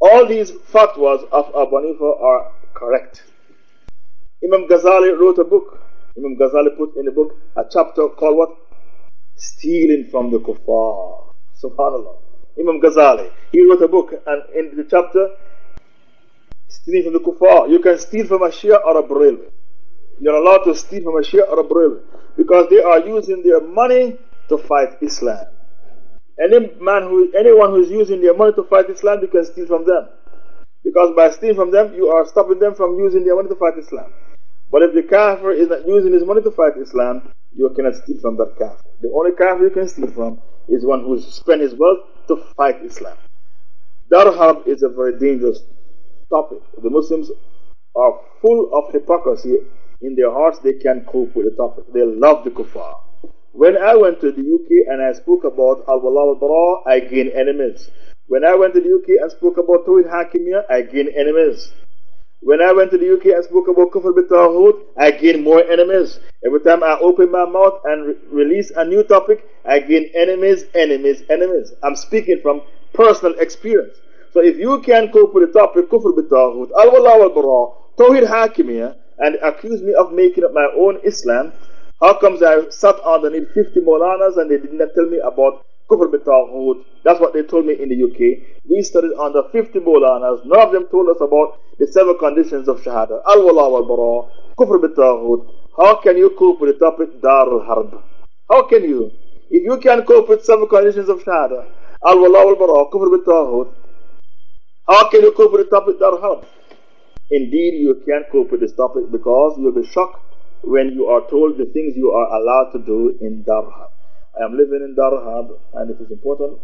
All these fatwas of Abu Hanifa are correct. Imam Ghazali wrote a book. Imam Ghazali put in the book a chapter called what? Stealing from the kuffar. Subhanallah. Imam Ghazali. He wrote a book, and in the chapter, stealing from the kuffar. You can steal from a Shia or a Barelwi. You're allowed to steal from a Shia or a Barelwi because they are using their money to fight Islam. Any man who, anyone who is using their money to fight Islam, you can steal from them. Because by stealing from them, you are stopping them from using their money to fight Islam. But if the kafir is not using his money to fight Islam, you cannot steal from that kafir. The only kafir you can steal from is one who spent his wealth to fight Islam. Dar Harb is a very dangerous topic. The Muslims are full of hypocrisy in their hearts. They can't cope with the topic. They love the kuffar. When I went to the UK and I spoke about Al Wala al I gained enemies. When I went to the UK and spoke about Tawhid Hakimiyya, I gained enemies. When I went to the UK and spoke about Kufr Bit-Taghut, I gained more enemies. Every time I open my mouth and re release a new topic, I gain enemies, enemies, enemies. I'm speaking from personal experience. So if you can cope with the topic Kufr Bit-Taghut, Al Wala wal Bara, Tawhid Hakimiyya, and accuse me of making up my own Islam, how comes I sat underneath 50 Molanas and they did not tell me about Kufr Bit-Taghut? That's what they told me in the UK. We studied under 50 Molanas. None of them told us about the seven conditions of Shahada. Al-Wala wal-Bara, Kufr bit How can you cope with the topic Dar al-Harb? How can you? If you can cope with seven conditions of Shahada, Al-Wala wal-Bara, Kufr bit how can you cope with the topic Dar al-Harb? Indeed, you can't cope with this topic because you'll be shocked when you are told the things you are allowed to do in Dar al-Harb. I am living in Dar al-Harb and it is important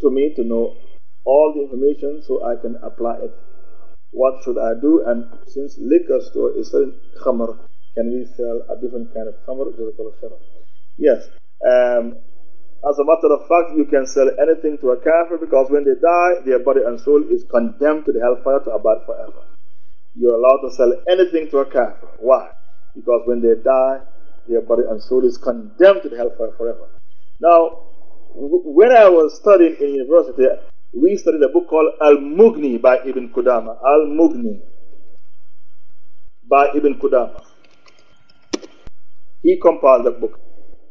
to me to know all the information so I can apply it what should I do? And since liquor store is selling khamr, can we sell a different kind of khamr? Yes. Um, as a matter of fact, you can sell anything to a kafir because when they die, their body and soul is condemned to the hellfire to abide forever. You're allowed to sell anything to a kafir. Why? Because when they die, their body and soul is condemned to the hellfire forever. Now, when I was studying in university, we studied a book called Al Mughni by Ibn Qudama. Al Mughni by Ibn Qudama. He compiled that book.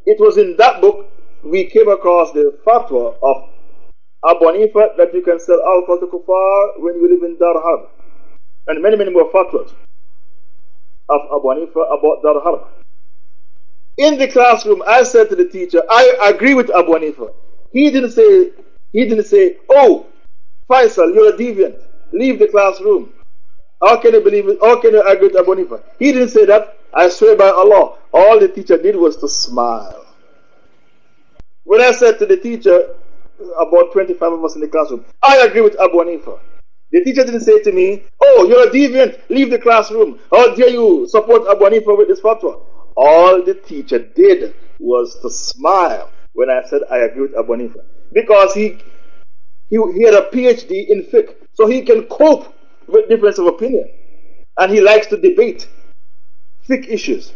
It was in that book we came across the fatwa of Abu Hanifa that you can sell alcohol to kuffar when you live in Dar. And many, many more fatwas of Abu Hanifa about Dar Harb. In the classroom, I said to the teacher, I agree with Abu Hanifa. He didn't say he didn't say, Oh, Faisal, you're a deviant. Leave the classroom. How can you believe it? How can you argue with Abu Hanifa? He didn't say that. I swear by Allah. All the teacher did was to smile. When I said to the teacher, about 25 of us in the classroom, I agree with Abu Hanifa. The teacher didn't say to me, Oh, you're a deviant, leave the classroom. How dare you support Abu Hanifa with this fatwa? All the teacher did was to smile when I said I agree with Abu Hanifa because he, he, he had a PhD in fiqh, so he can cope with difference of opinion. And he likes to debate fiqh issues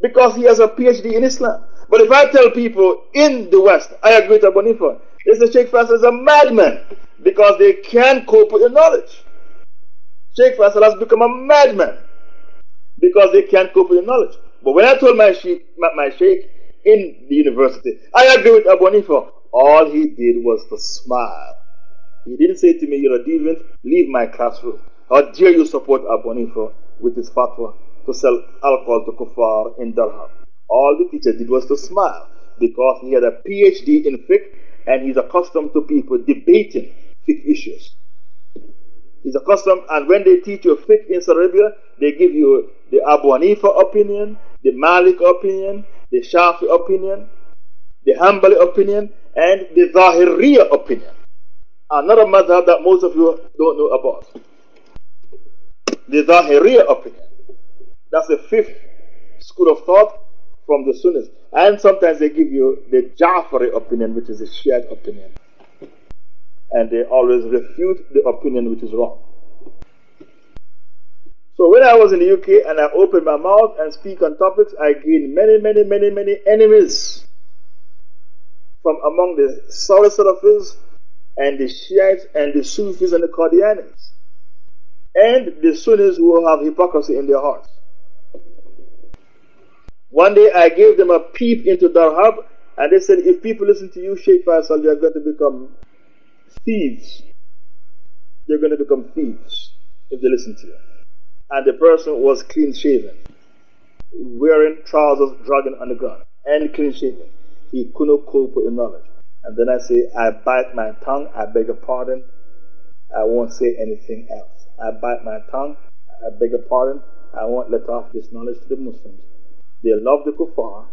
because he has a PhD in Islam. But if I tell people in the West, I agree with Abu Hanifa, say Sheikh Faisal is a madman because they can't cope with the knowledge. Sheikh Faisal has become a madman because they can't cope with the knowledge. But when I told my sheikh, my, my sheikh in the university, I agree with Abu Hanifa, all he did was to smile. He didn't say to me, You're a deviant, leave my classroom. How dare you support Abu Hanifa with his fatwa to sell alcohol to kuffar in Dar Harb? All the teacher did was to smile because he had a PhD in fiqh and he's accustomed to people debating fiqh issues. It's a custom, and when they teach you fiqh in Saudi Arabia, they give you the Abu Hanifa opinion, the Malik opinion, the Shafi opinion, the Hanbali opinion, and the Zahiriya opinion. Another madhab that most of you don't know about. The Zahiriya opinion. That's the fifth school of thought from the Sunnis. And sometimes they give you the Ja'fari opinion, which is the Shiite opinion. And they always refute the opinion which is wrong. So when I was in the UK and I opened my mouth and speak on topics, I gained many, many, many, many enemies from among the Saudi Salafis and the Shiites and the Sufis and the Qadianis and the Sunnis who have hypocrisy in their hearts. One day I gave them a peep into Dar Harb and they said, if people listen to you, Sheikh Faisal, you are going to become thieves. They're going to become thieves if they listen to you. And the person was clean shaven, wearing trousers dragging on the ground, and clean shaven. He couldn't cope with the knowledge. And then I say, I bite my tongue, I beg your pardon, I won't say anything else. I bite my tongue, I beg your pardon, I won't let off this knowledge to the Muslims. They love the kuffar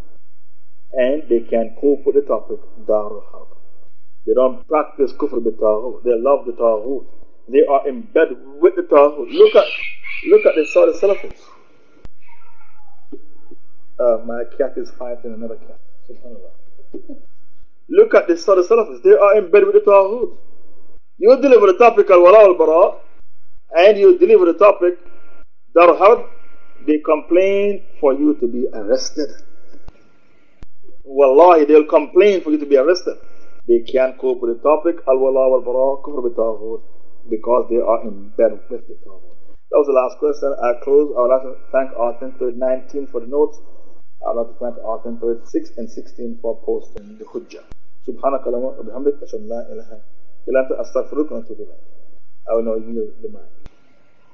and they can cope with the topic Darul Harb. They don't practice kufr bi They love the taghut. They are in bed with the taghut. Look at look at the Saudi Salafis. Uh, my cat is fighting another cat. Look at the Saudi Salafis. They are in bed with the taghut. You deliver the topic al wala al bara and you deliver the topic Darul Harb they complain for you to be arrested. Wallahi, they'll complain for you to be arrested. They can't cope with the topic, al wala wal bara, kufr because they are in bed with the taghut. That was the last question. I close. I would like to thank Arthur 19 for the notes. I would like to thank Arthur 6 and 16 for posting the hujjah. سبحانك اللهم وبحمدك أشهد أن لا إله إلا أنت أستغفرك وأتوب إليك. I will now yield the mic.